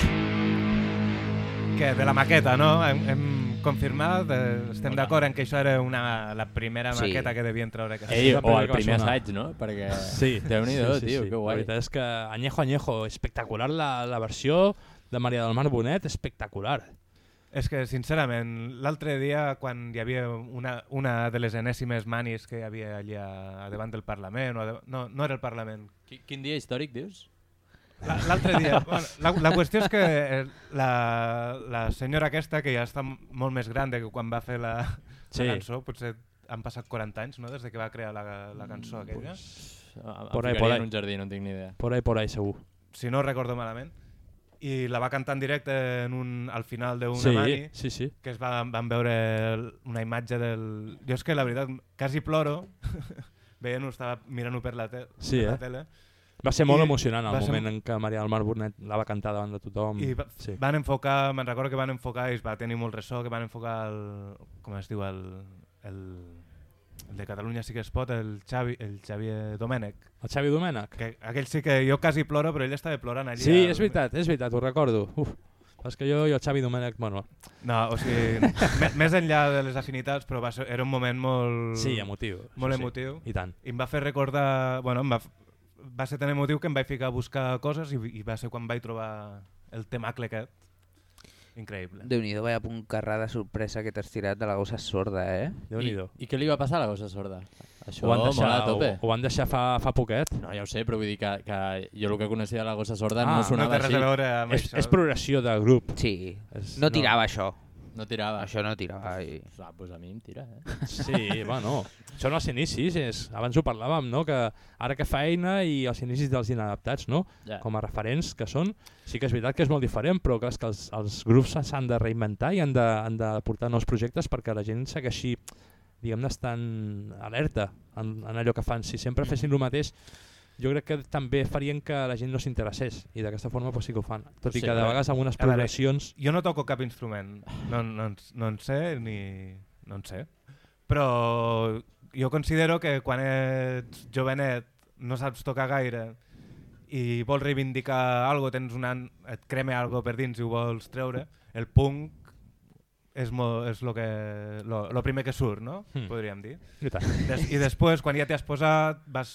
Que de la maqueta, no? Hem, hem confirmat, eh, estem d'acord en que això era una, la primera Sí. maqueta que devien treure. que- Ei, o el primer sonar. assaig, no? Perquè... Sí. Déu-n'hi-do, tio, que guai. La veritat és que añejo añejo, espectacular la, la versió de Maria del Mar Bonet, espectacular. És que, sincerament, l'altre dia, quan hi havia una, una de les enèsimes manis que hi havia allà davant del Parlament, o a de... no, no era el Parlament. Qui- Quin dia històric, dius? La- L'altre dia. bueno, la, la qüestió és que eh, la, la senyora aquesta, que ja està molt més gran de que quan va fer la, Sí. la cançó, potser han passat 40 anys, no?, des de que va crear la, la cançó aquella. Em Por ahí, por ahí. en un jardí, no tinc ni idea. Por ahí, por ahí, segur. Si no recordo malament. I la va cantar en directe en un, al final d'una Sí, mani, sí, sí. que es va, van veure el- una imatge del... Jo és que la veritat quasi ploro veient-ho, estava mirant-ho per la, te Sí, per la eh? Va ser molt I emocionant el va ser- moment en què Maria del Mar Bonet la va cantar davant de tothom. I va, sí. van enfocar, me'n recordo que van enfocar i es va tenir molt ressò, que van enfocar el, com es diu, el, el, el de Catalunya sí que es pot, el Xavi, el Xavier Domènech. El Xavi Domènech? Que, aquell sí que jo quasi ploro, però ell estava plorant allà. Sí, és veritat, és veritat, ho recordo. Uf. És que jo i el Xavi Domènech, bueno... No, o sigui, me- més enllà de les afinitats, però va ser, era un moment molt... Sí, emotiu, Molt sí, emotiu. i tant. I em va fer recordar... Bueno, em va, f- va ser tan emotiu que em vaig ficar a buscar coses i, i va ser quan vaig trobar el temacle aquest. Increïble. Déu-n'hi-do, vaya puncarrà de sorpresa que t'has tirat de la gossa sorda, eh? I, I què li va passar a la gossa sorda? Això Ho van deixar, mola a tope. ho, ho van deixar fa, fa poquet. No, ja ho sé, però vull dir que, que jo el que coneixia de la gossa sorda Ah, no sonava no té res així. a veure amb És, és progressió de grup. Sí, És, no tirava això. No tirava. Això no tirava. I... Ah, pues a mi em tira, eh? Sí, bueno, són els inicis, és, abans ho parlàvem, no? que ara que fa eina i els inicis dels inadaptats, no? Ja. com a referents que són, sí que és veritat que és molt diferent, però clar, és que els, els grups s'han de reinventar i han de, han de portar nous projectes perquè la gent segueixi diguem-ne, estan alerta en, en allò que fan. Si sempre fessin el mateix, jo crec que també farien que la gent no s'interessés i d'aquesta forma pues, sí que ho fan. Tot i Sí, que de vegades veure, algunes a veure, progressions... Jo no toco cap instrument, no, no, en- no en sé ni... no en sé. Però jo considero que quan ets jovenet no saps tocar gaire i vols reivindicar algo, tens una, et creme algo per dins i ho vols treure, el punk és, mo, és lo, que, lo, lo primer que surt, no? Hmm. podríem dir. I tant. Des, I després, quan ja t'hi has posat, vas,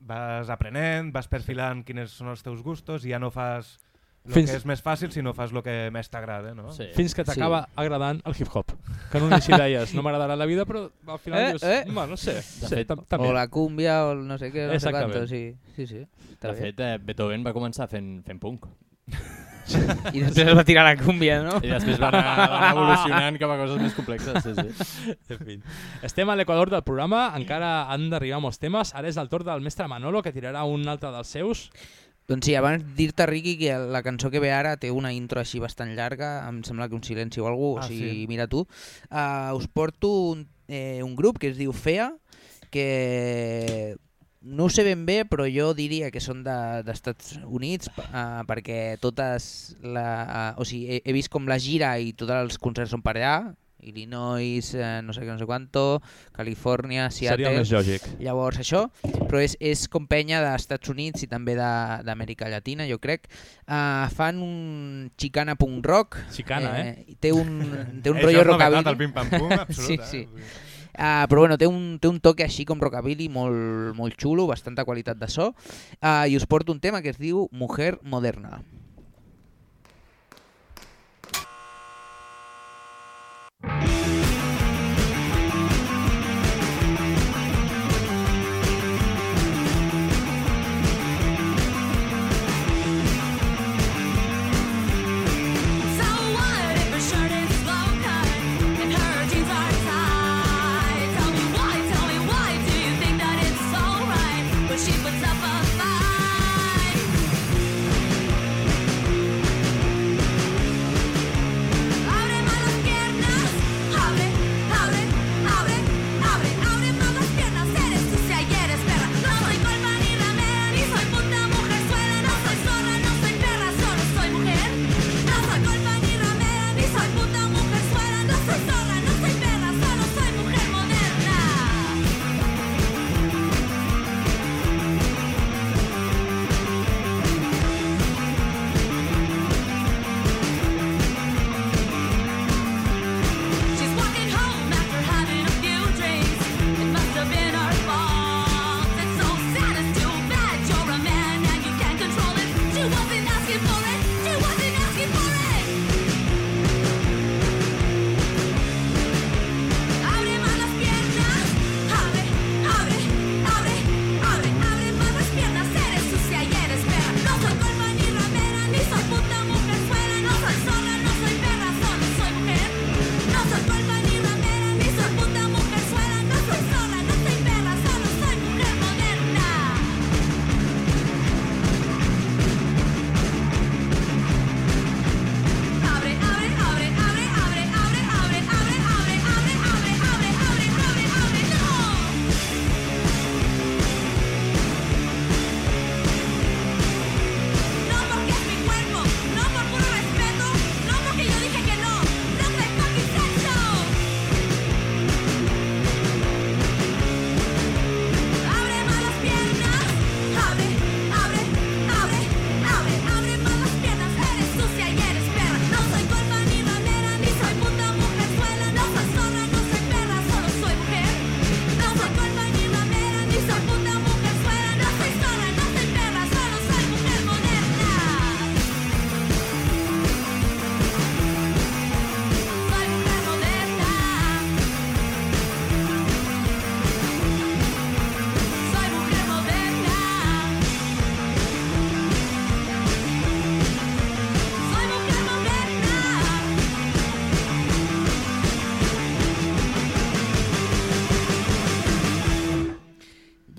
vas aprenent, vas perfilant quins són els teus gustos i ja no fas el Fins- que és més fàcil, sinó fas el que més t'agrada. No? Sí. Fins que t'acaba agradant el hip-hop. Que un inici deies, no m'agradarà la vida, però al final Eh, dius, eh. bueno, no sé, De sí, fet, tam també. O la cúmbia o el no sé què, no sé quanto, sí. Sí, sí. De fet, eh, Beethoven va començar fent, fent punk. I després es va tirar la cúmbia, no? I després va anar, va anar evolucionant cap a coses més complexes. Sí, sí. En fi. Estem a l'equador del programa, encara han d'arribar molts temes. Ara és el torn del mestre Manolo, que tirarà un altre dels seus. Doncs sí, abans dir-te, Riqui, que la cançó que ve ara té una intro així bastant llarga, em sembla que un silenci o alguna Ah, o sigui, sí. mira tu. Uh, us porto un, eh, un grup que es diu FEA, que no ho sé ben bé, però jo diria que són de- d'Estats de, Units, uh, perquè totes la... Uh, o sigui, he, he vist com la gira i tots els concerts són per allà, Illinois, eh, no sé què, no sé quanto, Califòrnia, Seattle... Seria més lògic. Llavors això, però és, és com penya dels Estats Units i també d'Amèrica Llatina, jo crec. Uh, fan un xicana punk rock. Xicana, eh? i Té un, té un Això rotllo és novetat, rockabilly. el pim-pam-pum, absolut, sí, eh? sí. Uh, però bueno, té un, té un toque així com rockabilly molt, molt xulo, bastanta de so. Uh, I us porto un tema que es diu Mujer Moderna.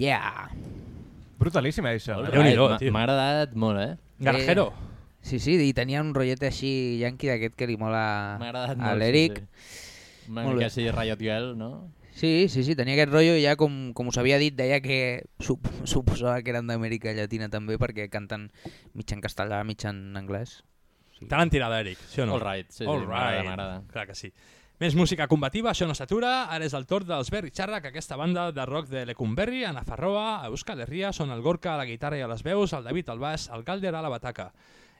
Yeah! Brutalíssim, això. All Déu-n'hi-do, right, tio. M'ha agradat molt, eh? Garajero. Sí, sí, i tenia un rotllet així yanqui d'aquest que li mola M'ha agradat a molt, l'Eric. sí, sí. Una Molt mica bé. així Riot Girl, no? Sí, sí, sí, tenia aquest rotllo i ja com, com us havia dit deia que sup suposava que eren d'Amèrica Llatina també perquè canten mig en castellà, mig en anglès. Te l'han tirada, Eric, sí o no? All right, sí, sí, All m'agrada, right. m'agrada. Clar que sí. Més música combativa, això no s'atura. Ara és el torn dels Berry Charrac, aquesta banda de rock de Lecumberri, a Nafarroa, a Euskal Herria, són el Gorka a la guitarra i a les veus, el David al baix, el Galder a la bataca.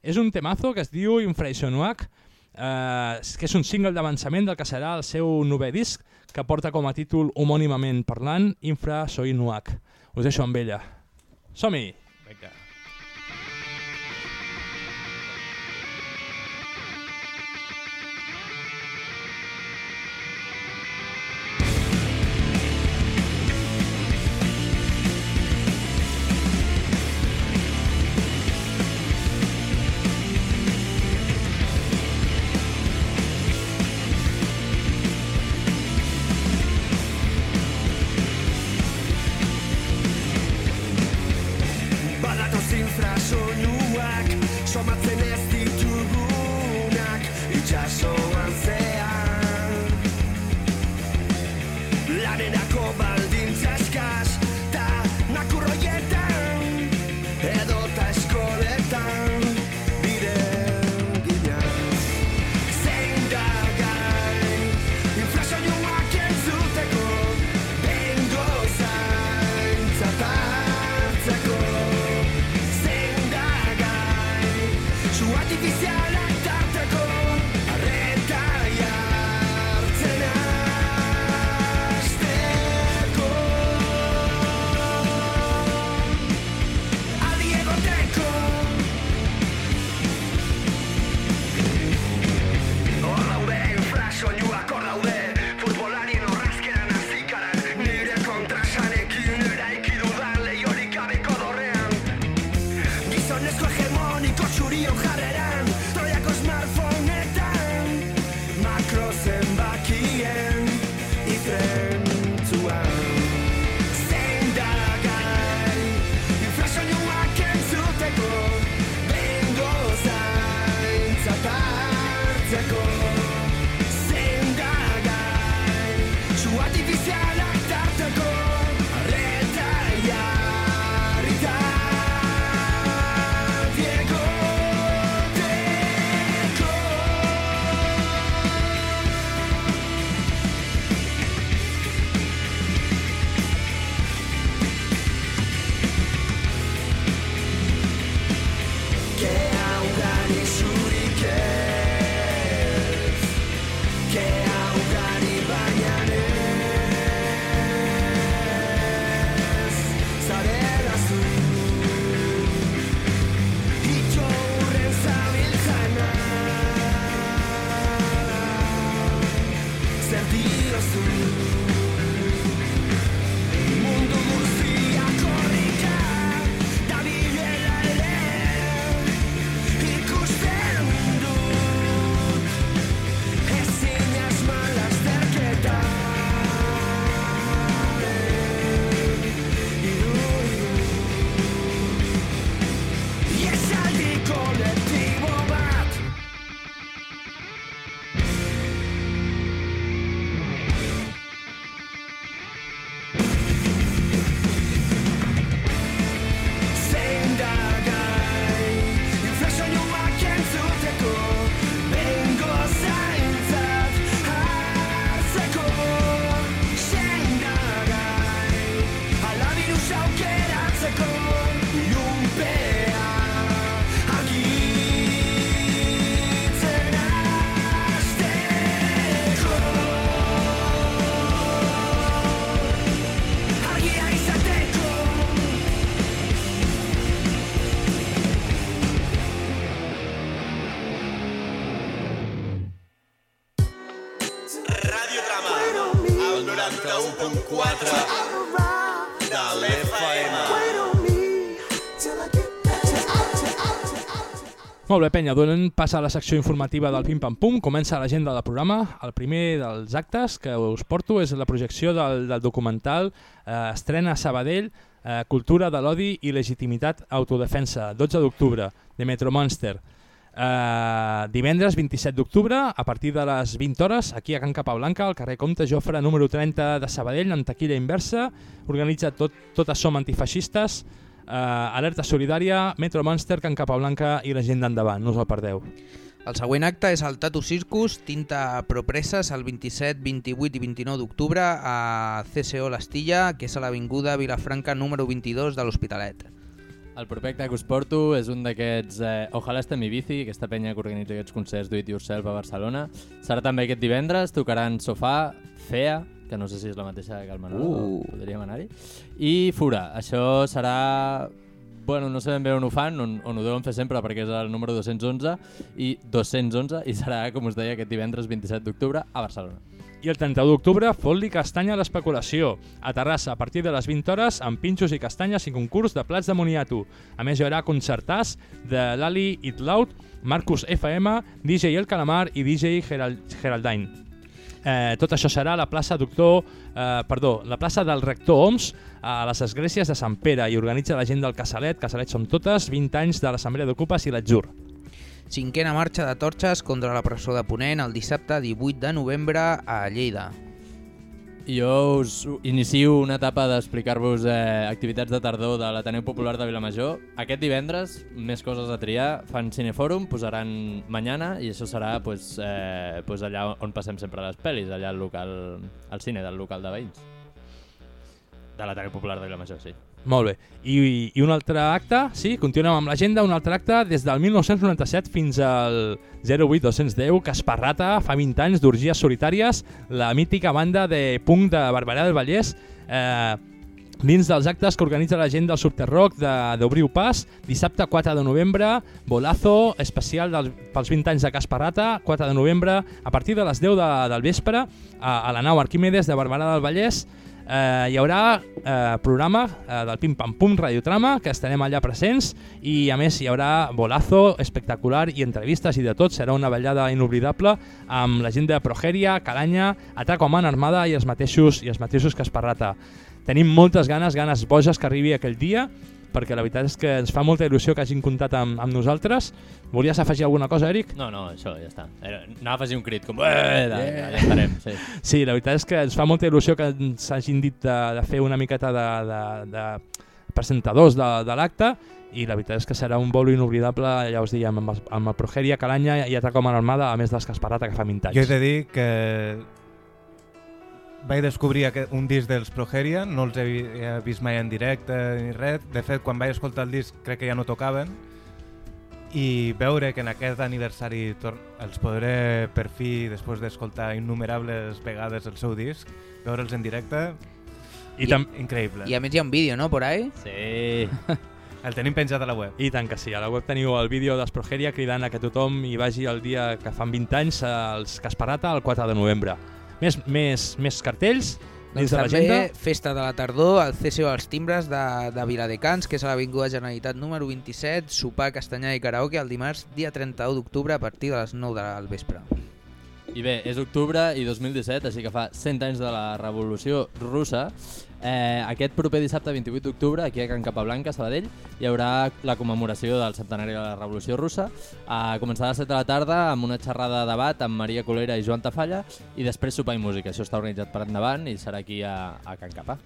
És un temazo que es diu Infraixonuac, eh, que és un single d'avançament del que serà el seu novè disc, que porta com a títol homònimament parlant Infra Soy Nuac. Us deixo amb ella. Som-hi! Molt bé, penya, donem pas a la secció informativa del Pim Pam Pum. Comença l'agenda del programa. El primer dels actes que us porto és la projecció del, del documental eh, Estrena Sabadell eh, Cultura de l'odi i legitimitat autodefensa, 12 d'octubre, de Metro Monster. Eh, divendres 27 d'octubre, a partir de les 20 hores, aquí a Can Capablanca, al carrer Comte Jofre, número 30 de Sabadell, en taquilla inversa, organitza tot, Totes som antifeixistes, eh, alerta solidària, Metro Monster, Can Capablanca i la gent d'endavant, no us el perdeu. El següent acte és el Tatu Circus, tinta propreses, el 27, 28 i 29 d'octubre a CCO l'Estilla, que és a l'Avinguda Vilafranca número 22 de l'Hospitalet. El proper acte que us porto és un d'aquests eh, Ojalà estem bici, aquesta penya que organitza aquests concerts Do It Yourself a Barcelona. Serà també aquest divendres, tocaran Sofà, Fea, que no sé si és la mateixa que el Manolo, Uh. podríem anar-hi, i Fura. Això serà... Bueno, no sé ben bé on ho fan, on, on ho deuen fer sempre perquè és el número 211 i 211 i serà, com us deia, aquest divendres 27 d'octubre a Barcelona. I el 31 d'octubre, Fot-li castanya a l'especulació. A Terrassa, a partir de les 20 hores, amb pinxos i castanyes i concurs de plats de moniato. A més, hi haurà concertàs de l'Ali It Loud, Marcus FM, DJ El Calamar i DJ Gerald, Geraldine. Eh, tot això serà a la plaça Doctor, eh, perdó, la plaça del Rector Oms a les esglésies de Sant Pere i organitza la gent del Casalet, Casalet som totes, 20 anys de l'Assemblea d'Ocupes i l'Atzur. Cinquena marxa de torxes contra la presó de Ponent el dissabte 18 de novembre a Lleida. Jo us inicio una etapa d'explicar-vos eh, activitats de tardor de l'Ateneu Popular de Vilamajor. Aquest divendres, més coses a triar, fan Cinefòrum, posaran Mañana i això serà pues, eh, pues allà on passem sempre les pel·lis, allà al local, al cine del local de veïns. De l'Ateneu Popular de Vilamajor, sí. Molt bé. I, I un altre acte, sí, continuem amb l'agenda, un altre acte des del 1997 fins al 08210, Casparrata, fa 20 anys d'orgies solitàries, la mítica banda de punk de Barberà del Vallès, eh, dins dels actes que organitza la gent del Subterroc de- d'Obriu Pas, dissabte 4 de novembre, Bolazo, especial del, pels 20 anys de Casparrata, 4 de novembre, a partir de les 10 de, del vespre, a, a la nau Arquímedes de Barberà del Vallès, eh, hi haurà eh, programa eh, del Pim Pam Pum Radiotrama, que estarem allà presents, i a més hi haurà bolazo espectacular i entrevistes i de tot. Serà una ballada inoblidable amb la gent de Progeria, Calanya, Atac Man Armada i els mateixos, i els mateixos Casparrata. Tenim moltes ganes, ganes boges que arribi aquell dia, perquè la veritat és que ens fa molta il·lusió que hagin comptat amb, amb nosaltres. Volies afegir alguna cosa, Eric? No, no, això ja està. Era, anava a afegir un crit, com... Eh, ja, ja, ja estarem, sí. Sí, la veritat és que ens fa molta il·lusió que ens hagin dit de, de fer una miqueta de, de, de presentadors de, de l'acte i la veritat és que serà un bolo inoblidable, ja us dèiem, amb, amb el Progeria, Calanya i Atacom en Armada, a més dels Casparata, que fa 20 anys. Jo he de dir que vaig descobrir un disc dels Progeria, no els he, vi- he vist mai en directe ni res. De fet, quan vaig escoltar el disc crec que ja no tocaven. I veure que en aquest aniversari els podré per fi, després d'escoltar innumerables vegades el seu disc, veure'ls en directe, I tam- increïble. I a més hi ha un vídeo, no, por ahí? Sí. El tenim penjat a la web. I tant que sí, a la web teniu el vídeo dels Progeria cridant a que tothom hi vagi el dia que fan 20 anys als Casparata el 4 de novembre. Més, més, més cartells dins Doncs de també l'agenda. festa de la tardor al CCO als Timbres de, de Viladecans, que és a l'Avinguda Generalitat número 27, sopar, castanyar i karaoke el dimarts, dia 31 d'octubre a partir de les 9 del vespre. I bé, és octubre i 2017, així que fa 100 anys de la Revolució Russa. Eh, aquest proper dissabte 28 d'octubre, aquí a Can Capablanca, Sabadell, hi haurà la commemoració del centenari de la Revolució Russa. A començar a les 7 de la tarda amb una xerrada de debat amb Maria Colera i Joan Tafalla i després sopar i música. Això està organitzat per endavant i serà aquí a, a Can Capà.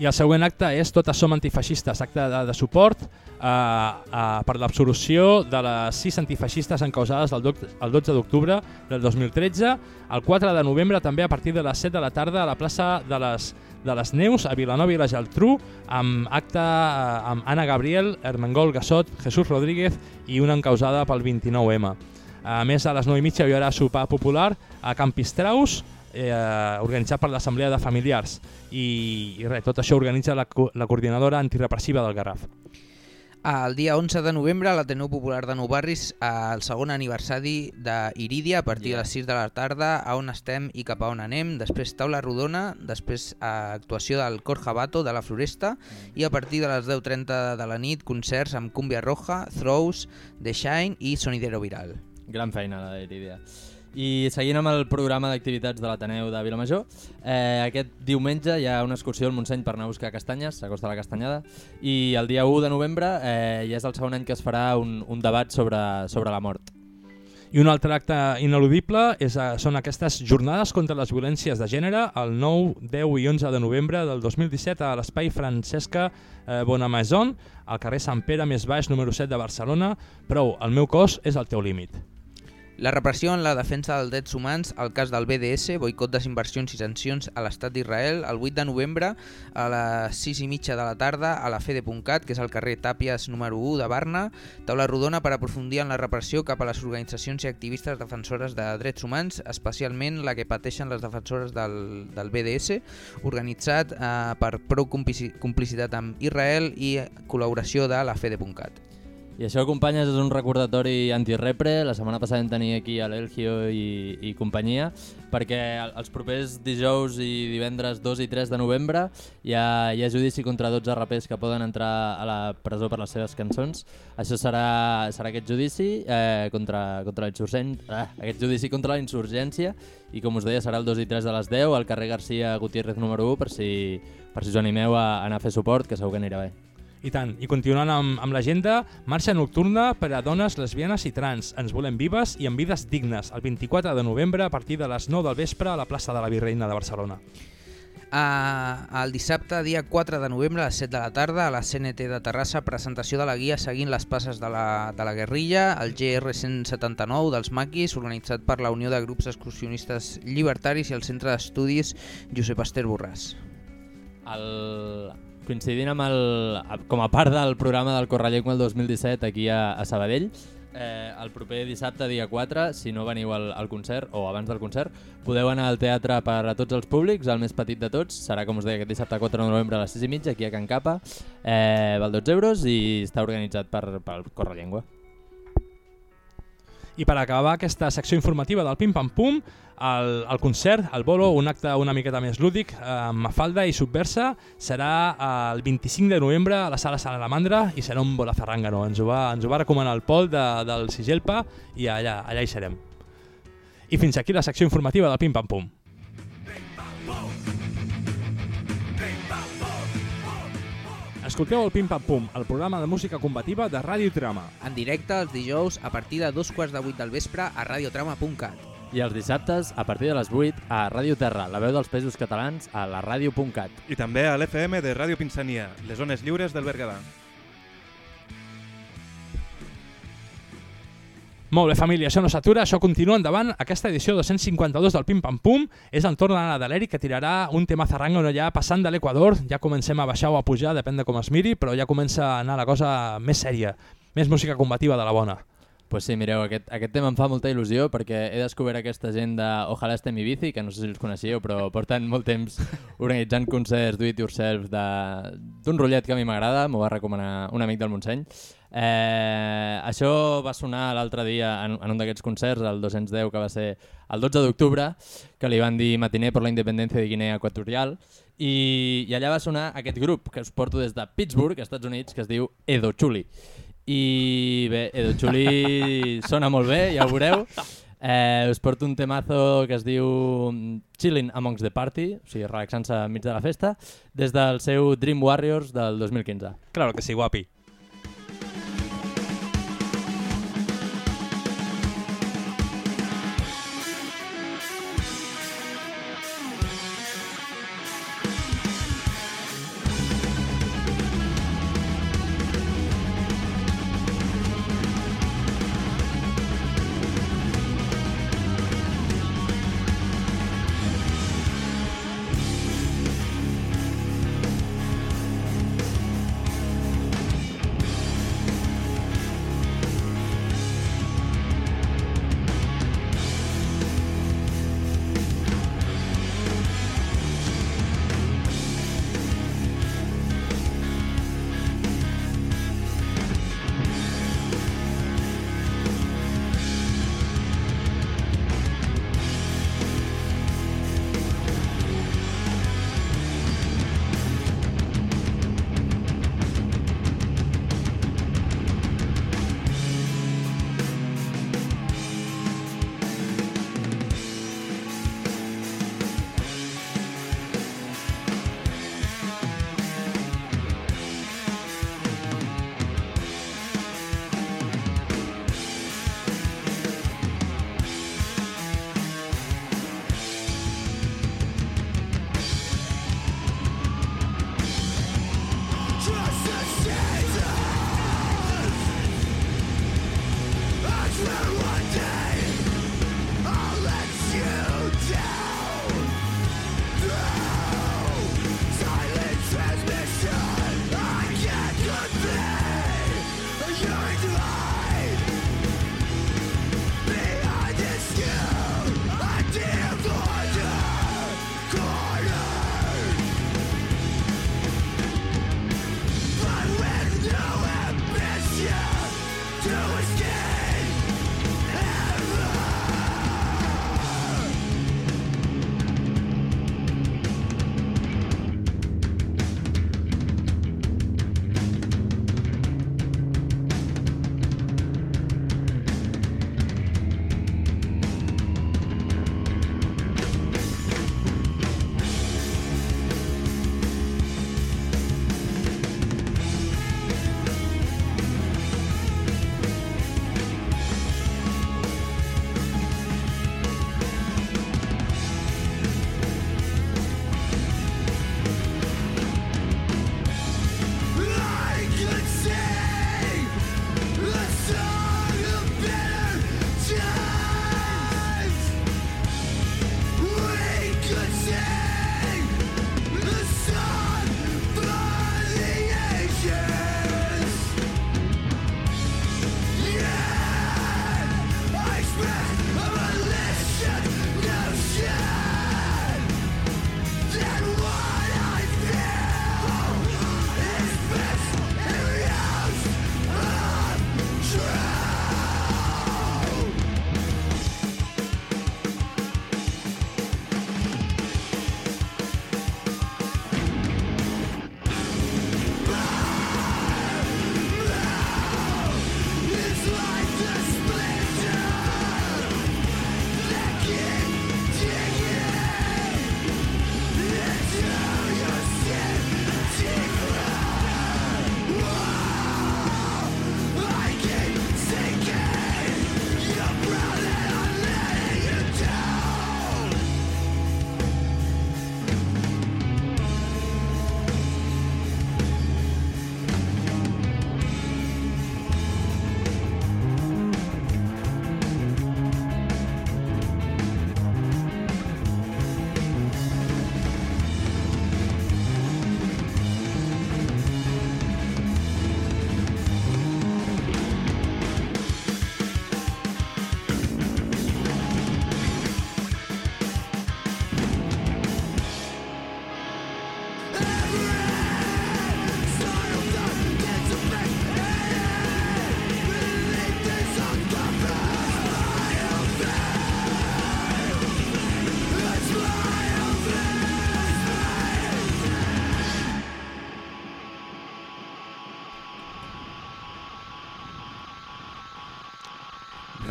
I el següent acte és Totes som antifeixistes, acte de, de suport eh, eh, per l'absolució de les sis antifeixistes encausades el, el 12 d'octubre del 2013. El 4 de novembre també a partir de les 7 de la tarda a la plaça de les, de les Neus a Vilanova i la Geltrú amb acte eh, amb Anna Gabriel, Ermengol Gassot, Jesús Rodríguez i una encausada pel 29M. A més, a les 9 i mitja hi haurà sopar popular a Campistraus, eh, organitzat per l'Assemblea de Familiars. I, i res, tot això organitza la, la coordinadora antirepressiva del Garraf. El dia 11 de novembre, a l'Ateneu Popular de Nou Barris, el segon aniversari d'Iridia, a partir de les 6 de la tarda, a on estem i cap a on anem, després taula rodona, després eh, actuació del Cor Jabato de la Floresta, i a partir de les 10.30 de la nit, concerts amb Cumbia Roja, Throws, The Shine i Sonidero Viral. Gran feina la d'Iridia. I seguint amb el programa d'activitats de l'Ateneu de Vilamajor, eh, aquest diumenge hi ha una excursió al Montseny per anar a buscar castanyes, a Costa de la Castanyada, i el dia 1 de novembre eh, ja és el segon any que es farà un, un debat sobre, sobre la mort. I un altre acte ineludible és, eh, són aquestes jornades contra les violències de gènere el 9, 10 i 11 de novembre del 2017 a l'espai Francesca eh, Bonamaison, al carrer Sant Pere més baix, número 7 de Barcelona. Prou, el meu cos és el teu límit. La repressió en la defensa dels drets humans, el cas del BDS, boicot, desinversions i sancions a l'estat d'Israel, el 8 de novembre a les 6 i mitja de la tarda a la fede.cat, que és al carrer Tàpies número 1 de Barna, taula rodona per aprofundir en la repressió cap a les organitzacions i activistes defensores de drets humans, especialment la que pateixen les defensores del, del BDS, organitzat eh, per prou complici- complicitat amb Israel i col·laboració de la fede.cat. I això, companyes, és un recordatori antirepre. La setmana passada vam tenir aquí a l'Elgio i, i companyia, perquè el- els propers dijous i divendres 2 i 3 de novembre hi ha, hi ha judici contra 12 rapers que poden entrar a la presó per les seves cançons. Això serà, serà aquest judici eh, contra, contra ah, aquest judici contra la insurgència i com us deia serà el 2 i 3 de les 10 al carrer Garcia Gutiérrez número 1 per si, per si us animeu a anar a fer suport, que segur que anirà bé. I tant, i continuant amb, amb l'agenda, marxa nocturna per a dones lesbianes i trans. Ens volem vives i amb vides dignes, el 24 de novembre a partir de les 9 del vespre a la plaça de la Virreina de Barcelona. Uh, el dissabte, dia 4 de novembre, a les 7 de la tarda, a la CNT de Terrassa, presentació de la guia seguint les passes de la, de la guerrilla, el GR 179 dels maquis, organitzat per la Unió de Grups Excursionistes Llibertaris i el Centre d'Estudis Josep Ester Borràs. El... Coincidint amb el... com a part del programa del Correllengua el 2017 aquí a, a Sabadell, eh, el proper dissabte, dia 4, si no veniu al, al concert o abans del concert, podeu anar al teatre per a tots els públics, el més petit de tots, serà com us deia aquest dissabte 4 de novembre a les 6 i mitja aquí a Can Capa, eh, val 12 euros i està organitzat per, pel Correllengua. I per acabar aquesta secció informativa del Pim Pam Pum, el, el concert, el bolo, un acte una miqueta més lúdic, eh, amb Mafalda i Subversa, serà el 25 de novembre a la sala Salamandra i serà un bolazarrangano. Ens ho va, ens ho va recomanar el Pol de, del Sigelpa i allà, allà hi serem. I fins aquí la secció informativa del Pim Pam Pum. Escolteu el Pim Pam Pum, el programa de música combativa de Ràdio Trama. En directe els dijous a partir de dos quarts de vuit del vespre a radiotrama.cat. I els dissabtes, a partir de les 8, a Ràdio Terra, la veu dels països catalans, a la ràdio.cat. I també a l'FM de Ràdio Pinsania, les zones lliures del Berguedà. Molt bé, família, això no s'atura, això continua endavant. Aquesta edició 252 del Pim Pam Pum és el torn d'anar de l'Eric, que tirarà un tema zarranga ja passant de l'Equador. Ja comencem a baixar o a pujar, depèn de com es miri, però ja comença a anar la cosa més sèria. Més música combativa de la bona. Pues sí, mireu, aquest, aquest tema em fa molta il·lusió perquè he descobert aquesta gent de Ojalà estem i bici, que no sé si els coneixíeu, però porten molt temps organitzant concerts do it yourself d'un rotllet que a mi m'agrada, m'ho va recomanar un amic del Montseny. Eh, això va sonar l'altre dia en, en un d'aquests concerts, el 210, que va ser el 12 d'octubre, que li van dir Matiner per la independència de Guinea Equatorial, i, i allà va sonar aquest grup que us porto des de Pittsburgh, Estats Units, que es diu Edo Chuli. I bé, Edo Chuli sona molt bé, ja ho veureu. Eh, us porto un temazo que es diu Chilling Amongst the Party, o sigui, relaxant-se enmig de la festa, des del seu Dream Warriors del 2015. Claro que sí, guapi.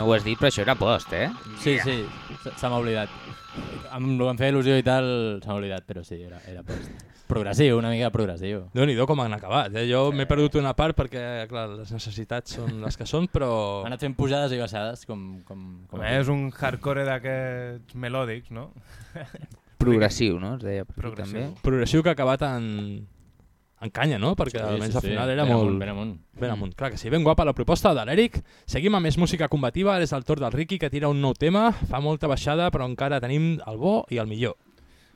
Ho has dit, però això era post, eh? Sí, sí, se- m'ha oblidat. Amb el que em feia il·lusió i tal, se m'ha oblidat, però sí, era, era post. Progressiu, una mica progressiu. déu nhi com han acabat. Eh? Jo m'he perdut una part perquè clar, les necessitats són les que són, però... Han anat fent pujades i baixades, com... com, com És un hardcore d'aquests melòdics, no? Progressiu, no? Es deia Progressiu. també. Progressiu que ha acabat en, en canya, no? Perquè Sí, almenys sí, al sí. final era Ben molt... amunt, ben amunt. Ben amunt, clar que sí. Ben guapa la proposta de l'Eric. Seguim amb més música combativa. Ara és el torn del Ricky, que tira un nou tema. Fa molta baixada, però encara tenim el bo i el millor.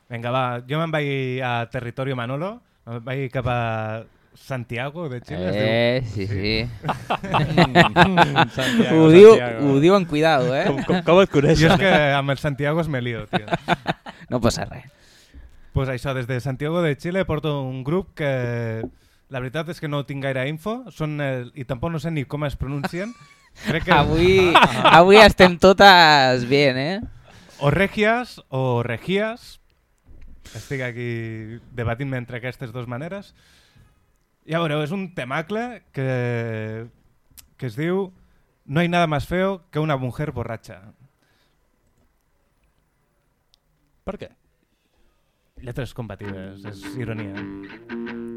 Vinga, va, jo me'n vaig a Territorio Manolo, me'n vaig cap a Santiago de Chile. Eh, diu. sí, sí. Santiago, ho, diu, Santiago. ho diu en cuidado, eh? Com, com, com et coneixes? Jo és que amb el Santiago es me lío, tio. No passa res. Pues això, des de Santiago de Chile porto un grup que la veritat és que no tinc gaire info són el, i tampoc no sé ni com es pronuncien. Crec que... Avui, avui estem totes bien, eh? O regias o regias. Estic aquí debatint-me entre aquestes dues maneres. Ja veureu, és un temacle que, que es diu No hay nada más feo que una mujer borracha. Per què? Lletres combatives, és ironia.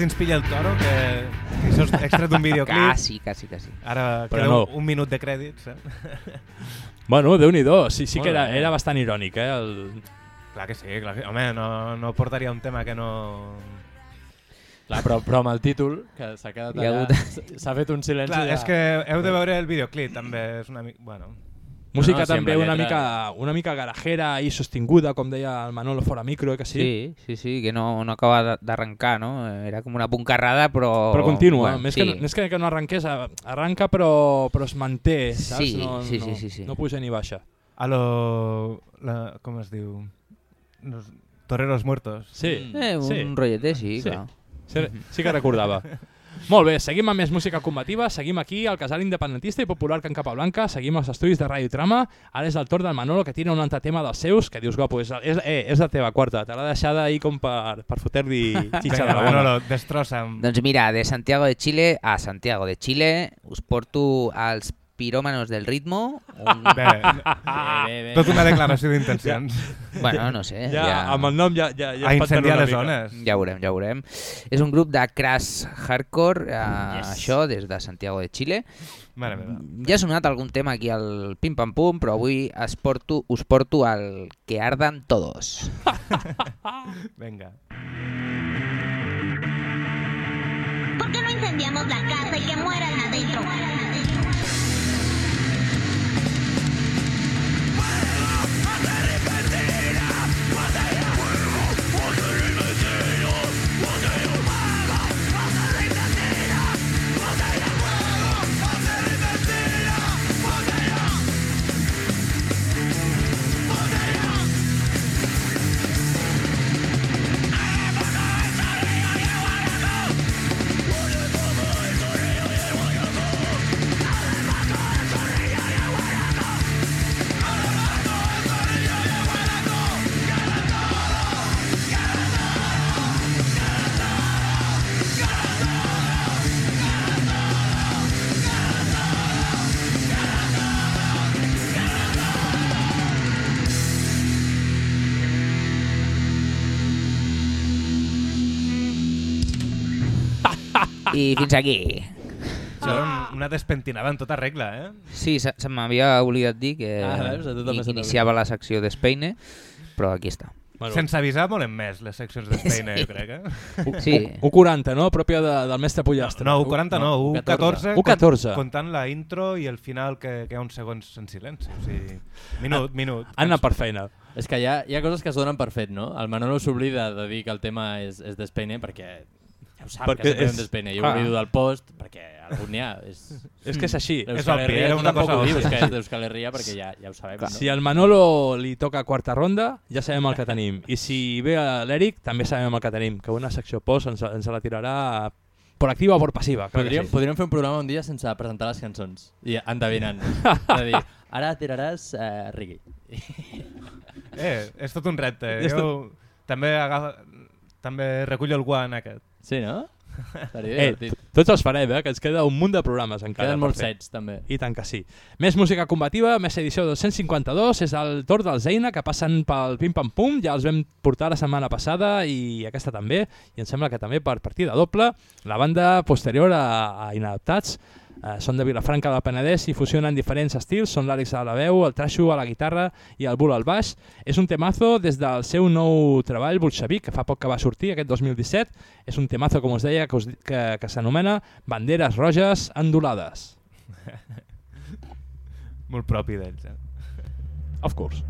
Quasi ens pilla el toro, que, que això és extret d'un videoclip. Quasi, quasi, quasi. Ara Però queda no. un minut de crèdits. Eh? Bueno, déu nhi sí, sí que era, era bastant irònic, eh? El... Clar que sí, clar que... Home, no, no portaria un tema que no... Clar, però, però amb el títol, que s'ha quedat allà, s'ha fet un silenci... Clar, ja. és que heu de veure el videoclip, també. És una mica... Bueno. Música No, amb també una, lletra- mica, una mica garajera i sostinguda, com deia el Manolo fora micro, eh, que sí? Sí, sí, sí, que no, no acaba de- d'arrencar, no? Era com una puncarrada, però... Però continua, Bueno, més, sí. que, no- més que, que no arrenqués, arranca però, però es manté, saps? Sí, no, sí, no, sí, sí, sí. no puja ni baixa. A lo... La, com es diu? Los toreros muertos. Sí. Eh, un sí. rotlleter, sí, sí. clar. Sí, sí que recordava. Molt bé, seguim amb més música combativa, seguim aquí al casal independentista i popular Can Capablanca, seguim als estudis de Ràdio Trama, ara és el torn del Manolo que tira un altre tema dels seus, que dius, guapo, és, és, eh, és la teva quarta, te l'ha deixada ahí com per, per fotre-li xitxa de la bona. Manolo, destroza'm. Doncs mira, de Santiago de Chile a Santiago de Chile us porto als piròmanos del ritmo. Un... Bé, tot una declaració d'intencions. Bueno, no sé. Ja, amb el nom ja, ja, ja A incendiar les zones. Ja veurem, ja veurem. És un grup de crash hardcore, eh, yes. això, des de Santiago de Chile. Mare meva. Ja ha sonat algun tema aquí al Pim Pam Pum, però avui es porto, us porto al Que ardan todos. Venga. ¿Por qué no incendiamos la casa y que mueran adentro? I fins aquí. Això era un- una despentinada en tota regla, eh? Sí, se, se m'havia oblidat dir que Ah, veus? A tu també i- se t'ha iniciava la secció d'Espeine, però aquí està. Bueno. Sense avisar volen més les seccions d'Espeina, Sí. jo crec, eh? Sí. 1.40, no? Pròpia de, del mestre Pollastre. No, 1.40 no, 1.14 1.14. comptant la intro i el final que, que hi ha uns segons en silenci. O sigui, minut, minut. Han anat per feina. És que hi ha, hi ha coses que es donen per fet, no? El Manolo s'oblida de dir que el tema és, és d'Espeine perquè ja ho sap Perquè que sempre és- és d'Espeine. Jo clar. oblido del post perquè algun n'hi ha. És, És que és així. És obvi, era una cosa ho dius, que és d'Euskal Herria perquè ja, ja ho sabem. No? Si al Manolo li toca quarta ronda, ja sabem el que tenim. I si ve a l'Eric, també sabem el que tenim. Que una secció post ens, ens la tirarà por activa o por passiva. clar Podríem, sí. podríem fer un programa un dia sense presentar les cançons i endevinant. de dir, ara tiraràs uh, reggae. Eh, és tot un repte. És Jo també, agafa, també recullo el guant aquest. Sí, no? Estaria Eh, divertit. tots els farem, eh? que ens queda un munt de programes encara. Queden molts sets, també. I tant que sí. Més música combativa, més edició 252, és el torn dels Eina, que passen pel Pim Pam Pum, ja els vam portar la setmana passada i aquesta també, i em sembla que també per partida doble. La banda posterior a, a Inadaptats, eh, són de Vilafranca del Penedès i fusionen diferents estils, són l'Àlex a la veu, el Trasho a la guitarra i el Bull al baix. És un temazo des del seu nou treball, Bolxevic, que fa poc que va sortir, aquest 2017. És un temazo, com us deia, que, us, que, que s'anomena Banderes Roges Endolades. Molt propi d'ells. Eh? Of course.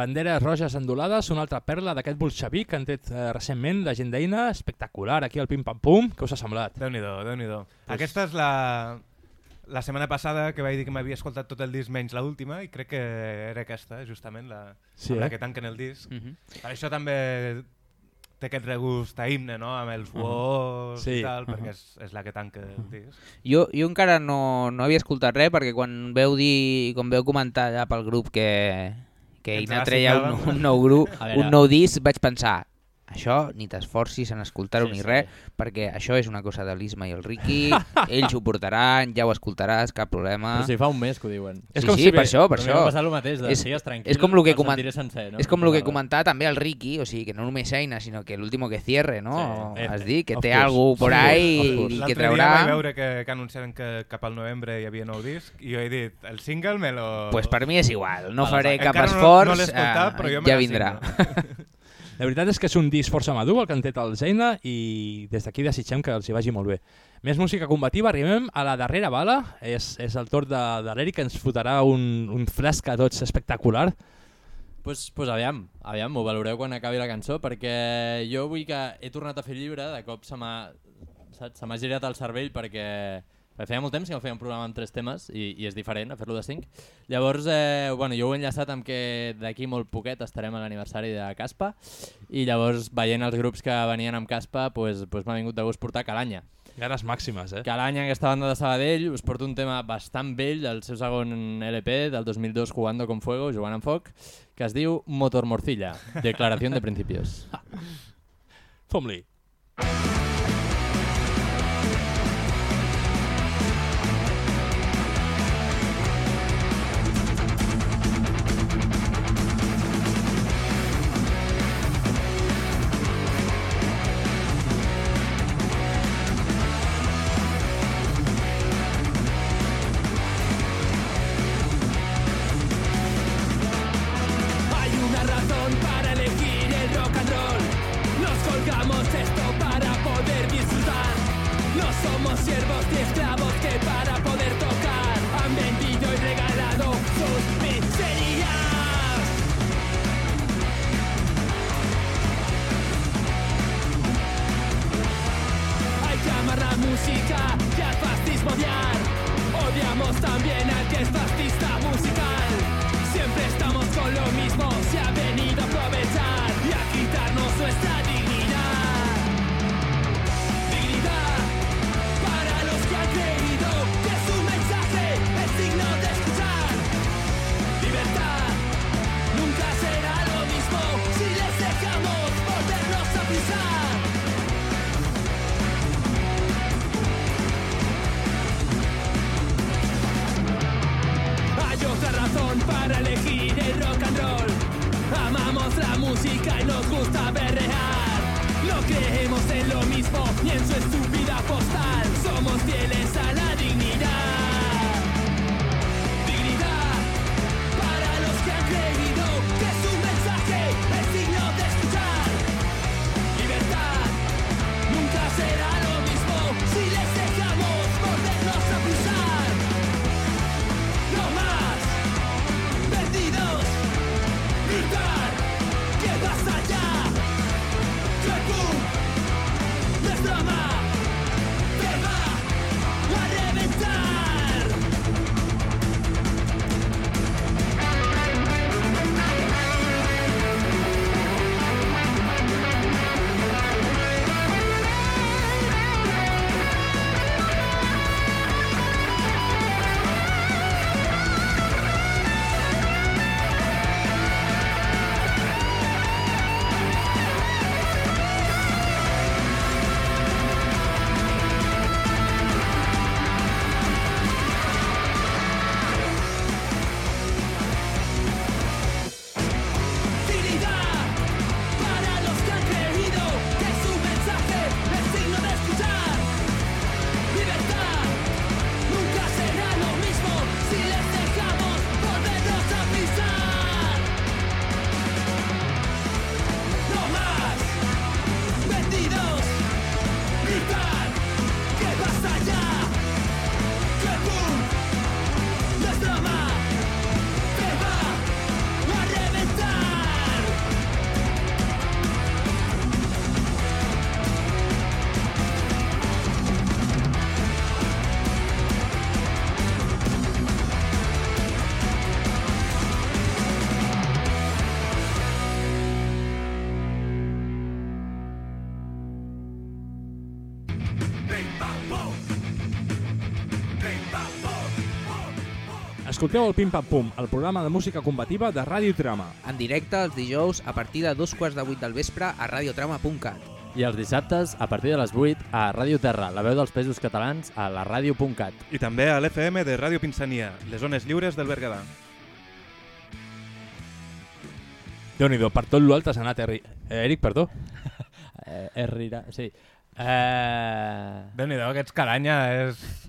Banderes roges endolades, una altra perla d'aquest bolxevic que han tret eh, recentment, la gent d'Eina, espectacular, aquí al Pim Pam Pum. Què us ha semblat? Déu-n'hi-do, déu nhi déu Pues- Aquesta és la, la setmana passada que vaig dir que m'havia escoltat tot el disc menys l'última i crec que era aquesta, justament, la, Sí, eh? la que tanquen el disc. Mhm. Per això també té aquest regust a himne, no?, amb els uos Sí, i tal, mhm. perquè és, és la que tanca el disc. Jo, jo encara no, no havia escoltat res perquè quan veu dir, quan veu comentar allà pel grup que, que la treia un, un nou grup, un nou disc, vaig pensar això ni t'esforcis en escoltar-ho Sí, ni sí. res, perquè això és una cosa de l'Isma i el Ricky, ells ho portaran, ja ho escoltaràs, cap problema. Però si fa un mes que ho diuen. Sí, sí, per això, per això. passat el mateix, de és, sigues tranquil, és com el que, coment... sentiré sencer, no? és com el que comentava també el Ricky, o sigui, que no només Eina, sinó que l'último que cierre, no? Sí. Has dit que Of té algú por course, ahí i que L'altre dia traurà... vaig veure que, que anunciaren que cap al novembre hi havia nou disc i jo he dit, el single me lo... Pues per mi és igual, no faré cap no- esforç, no escoltat, eh, però jo ja vindrà. La veritat és que és un disc força madur el que han tret el Zeina i des d'aquí desitgem que els hi vagi molt bé. Més música combativa, arribem a la darrera bala, és, és el torn de, de l'Eric que ens fotrà un, un fresc a tots espectacular. Pues, pues aviam, aviam, ho valoreu quan acabi la cançó, perquè jo vull que he tornat a fer llibre, de cop se m'ha girat el cervell perquè feia molt temps que no feia un programa amb tres temes i, i és diferent a fer-lo de cinc. Llavors, eh, bueno, jo ho he enllaçat amb que d'aquí molt poquet estarem a l'aniversari de Caspa i llavors veient els grups que venien amb Caspa pues, pues m'ha vingut de gust portar Calanya. Ganes màximes, eh? Calanya, aquesta banda de Sabadell, us porto un tema bastant vell del seu segon LP del 2002, Jugando con Fuego, jugant amb foc, que es diu Motor Morcilla, Declaración de Principios. Fom-li. Hay Escolteu el Pim Pam Pum, el programa de música combativa de Ràdio Trama. En directe els dijous a partir de dos quarts de vuit del vespre a radiotrama.cat. I els dissabtes, a partir de les 8, a Ràdio Terra, la veu dels països catalans, a la ràdio.cat. I també a l'FM de Ràdio Pinsania, les zones lliures del Berguedà. Déu-n'hi-do, per tot l'alt has anat, Eri... eh, Eric, perdó. eh, Errira, sí. Eh... Déu-n'hi-do, aquests Caranya és...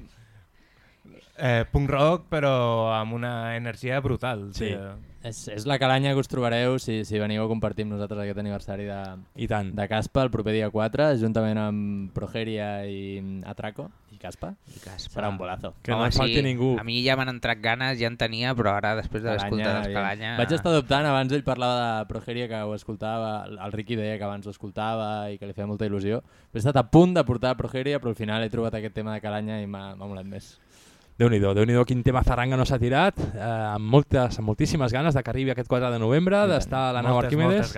Eh, punk rock, però amb una energia brutal. Sí. tio. És, és la calanya que us trobareu si, si veniu a compartir amb nosaltres aquest aniversari de, I tant. de Caspa el proper dia 4, juntament amb Progeria i Atraco i Caspa. I Caspa. Serà un bolazo. Que no en falti ningú. A mi ja m'han entrat ganes, ja en tenia, però ara després d'haver escoltat els aviam. Calanya... Vaig estar dubtant, abans ell parlava de Progeria que ho escoltava, el Ricky deia que abans ho escoltava i que li feia molta il·lusió. He estat a punt de portar Progeria, però al final he trobat aquest tema de Calanya i m'ha molat més. Déu-n'hi-do, déu nhi déu quin tema zaranga no s'ha tirat, eh, amb, moltes, amb moltíssimes ganes de que arribi aquest 4 de novembre, d'estar a la nau Arquímedes.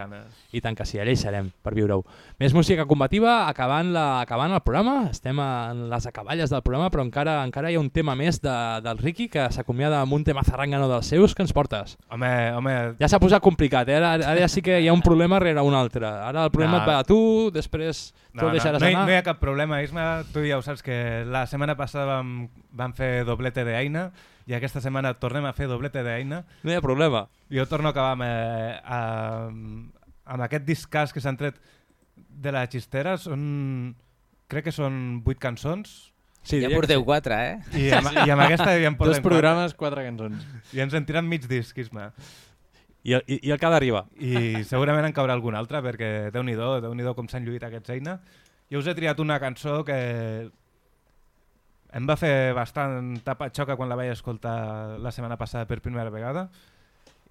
I tant que sí, allà hi serem, per viure-ho. Més música combativa, acabant, la, acabant el programa, estem en les acaballes del programa, però encara encara hi ha un tema més de, del Ricky que s'acomiada amb un tema zarangano dels seus, que ens portes? Home, home... Ja s'ha posat complicat, eh? ara, ara ja sí que hi ha un problema rere un altre. Ara el problema No. et va a tu, després tu el deixaràs no, hi, anar. no hi ha cap problema, Isma, tu ja ho saps que la setmana passada vam, vam fer doblete d'Aina i aquesta setmana tornem a fer doblete d'Aina. No hi ha problema. Jo torno a acabar amb, eh, amb, amb aquest discàs que s'han tret de la xistera, són, crec que són vuit cançons. Sí, Ja porteu sí. quatre, eh? I amb, i amb aquesta ja en Dos portem programes, quatre cançons. I ens en tiren mig disc, Isma. I i, i el que ha d'arribar. I segurament en caurà algun altre, perquè déu-n'hi-do, déu nhi déu com s'han lluit aquests eina. Jo us he triat una cançó que em va fer bastant tapa-xoca quan la vaig escoltar la setmana passada per primera vegada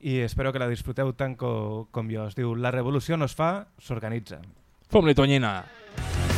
i espero que la disfruteu tant co, com jo. Es diu La revolució no es fa, s'organitza. Fom-li, Tonyina! Organitza.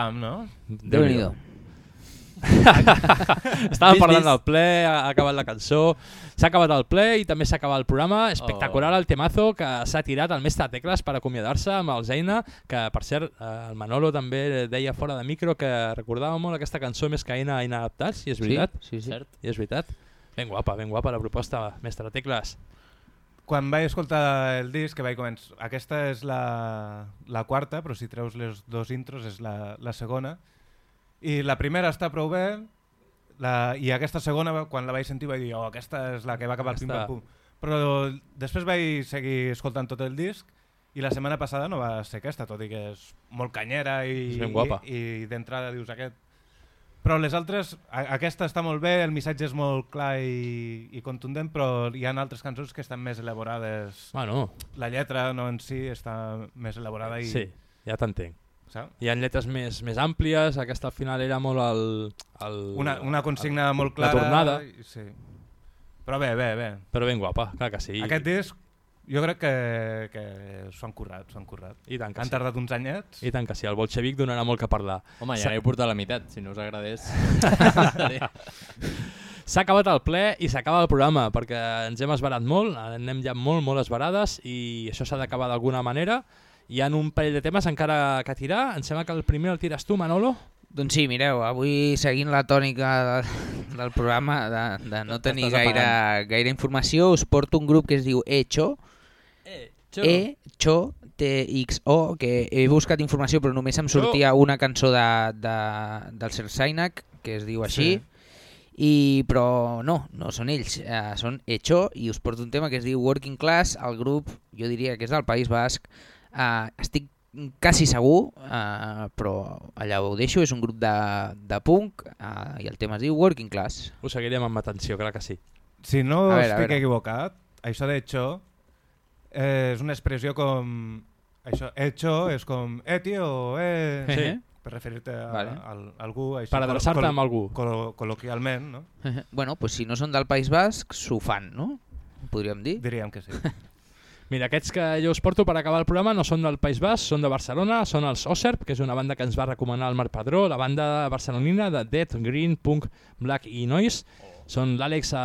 Patapam, no? Déu-n'hi-do. Estàvem Vis, parlant vis. del ple, ha acabat la cançó, s'ha acabat el ple i també s'ha acabat el programa. Espectacular el temazo que s'ha tirat el mestre Tecles per acomiadar-se amb el Zeina, que per cert, eh, el Manolo també deia fora de micro que recordava molt aquesta cançó més que Aina Inadaptats, i és Sí, veritat. sí, sí. Cert. I és veritat. Ben guapa, ben guapa la proposta, mestre Tecles. Quan vaig escoltar el disc, que vaig començar... Aquesta és la, la quarta, però si treus les dos intros és la, la segona. I la primera està prou bé, la, i aquesta segona, quan la vaig sentir, vaig dir oh, aquesta és la que va acabar el pim-pam-pum. Però després vaig seguir escoltant tot el disc i la setmana passada no va ser aquesta, tot i que és molt canyera i, i, i d'entrada dius aquest. Però les altres, aquesta està molt bé, el missatge és molt clar i, i contundent, però hi ha altres cançons que estan més elaborades. Bueno. La lletra no en si està més elaborada i... Sí, ja t'entenc. Hi ha lletres més, més àmplies, aquesta al final era molt el... el Una, una consigna molt clara. La tornada. Sí. Però bé, bé, bé. Però ben guapa, clar que sí. Aquest disc jo crec que, que s'ho han currat, s'ho han currat. I tant que han sí. tardat uns anyets. I tant que sí, el bolxevic donarà molt que parlar. Home, ja n'heu portat la meitat, si no us agradés. S'ha acabat el ple i s'acaba el programa perquè ens hem esbarat molt, anem ja molt, molt esbarades i això s'ha d'acabar d'alguna manera. Hi ha un parell de temes encara que tirar. Em sembla que el primer el tires tu, Manolo. Doncs sí, mireu, avui seguint la tònica de, del programa de, de no tenir gaire, gaire informació, us porto un grup que es diu Echo. Echo. Echo, T-X-O, que he buscat informació però només em sortia una cançó de, de, del Sir Sainak, que es diu així. Sí. I, però no, no són ells, eh, són Echo i us porto un tema que es diu Working Class, el grup, jo diria que és del País Basc, eh, estic quasi segur, eh, però allà ho deixo, és un grup de, de punk eh, i el tema es diu Working Class. Ho seguirem amb atenció, clar que sí. Si no A veure, a estic veure. equivocat, això d'hecho eh, és una expressió com... Això, hecho és com eh, tio, eh... Sí. Per referir-te a, Vale. a, a algú... Així, Per adreçar-te amb algú. Col col·loquialment, no? bueno, pues si no són del País Basc, s'ho fan, no? Podríem dir? Diríem que sí. Mira, aquests que jo us porto per acabar el programa no són del País Basc, són de Barcelona, són els Oserp, que és una banda que ens va recomanar el Marc Padró, la banda barcelonina de Dead, Green, Punk, Black i Noise. Són l'Àlex a,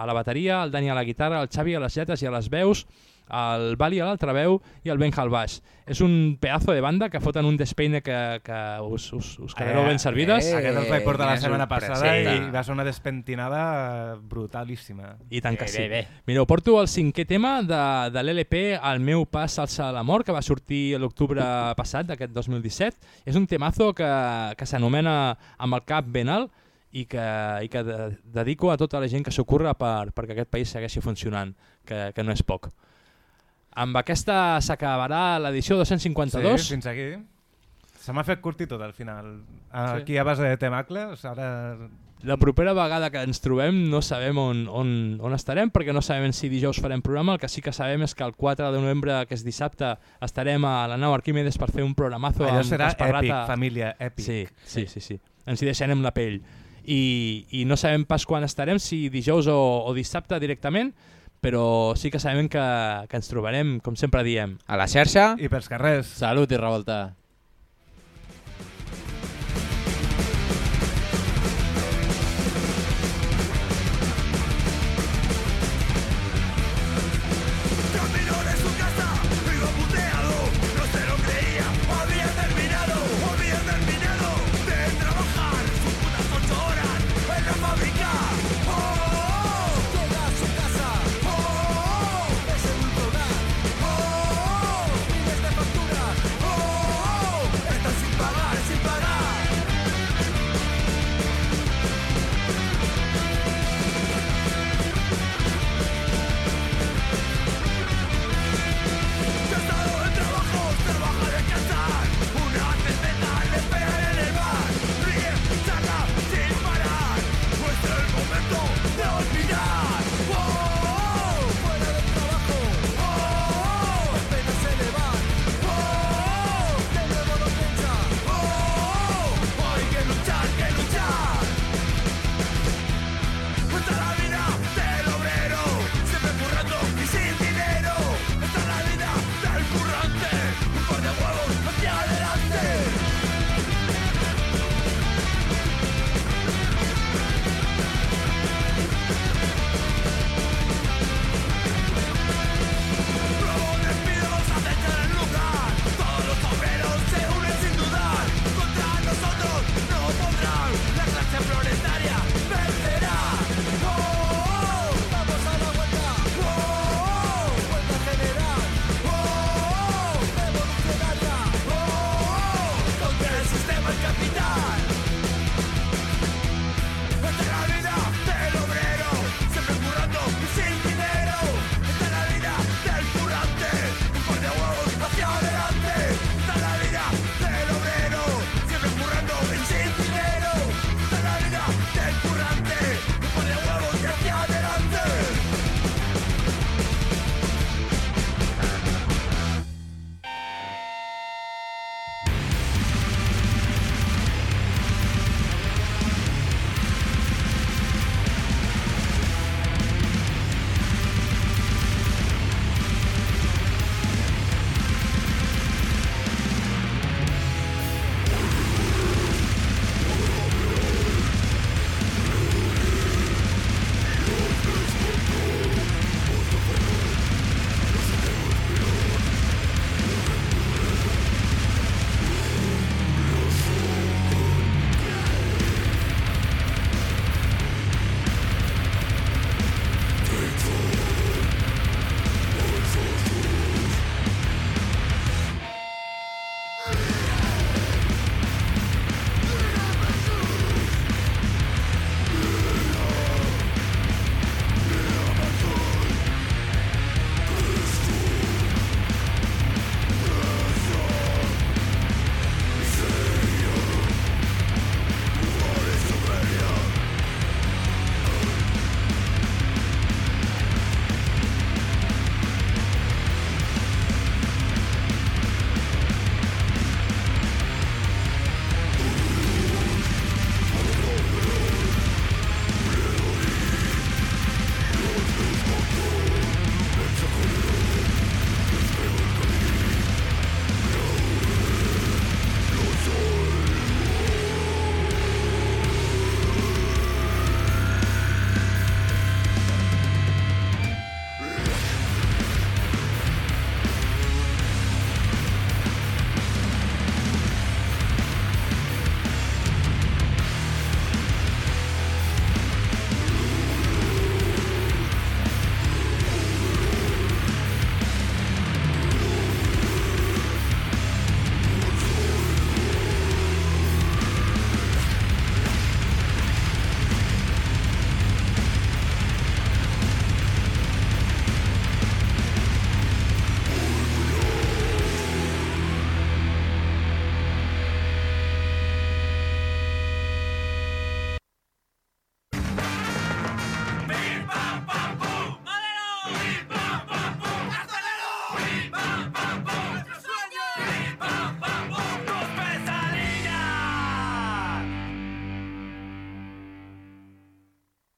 a la bateria, el Dani a la guitarra, el Xavi a les lletres i a les veus, el Bali a l'altra veu i el Benja al baix. És un pedazo de banda que foten un despeine que, que us, us, us quedareu ben servides. Eh, aquest els vaig portar la setmana passada i va ser una despentinada brutalíssima. I tant que sí. Mireu, porto el cinquè tema de, de l'LP El meu pas alça a l'amor, que va sortir l'octubre passat d'aquest 2017. És un temazo que, que s'anomena Amb el cap ben alt i que, i que de, dedico a tota la gent que s'ocorre per, perquè aquest país segueixi funcionant, que, que no és poc. Amb aquesta s'acabarà l'edició 252. Sí, fins aquí. Se m'ha fet curtit tot al final. Aquí Sí. a base de temacles, ara... La propera vegada que ens trobem no sabem on, on, on estarem perquè no sabem si dijous farem programa, el que sí que sabem és que el 4 de novembre, que és dissabte, estarem a la nau Arquímedes per fer un programazo Allò amb serà Esparrata. èpic, família, èpic. Sí, sí, sí, sí. Ens hi deixarem la pell. I, I no sabem pas quan estarem, si dijous o, o dissabte directament, però sí que sabem que, que ens trobarem, com sempre diem. A la xarxa. I pels carrers. Salut i revolta.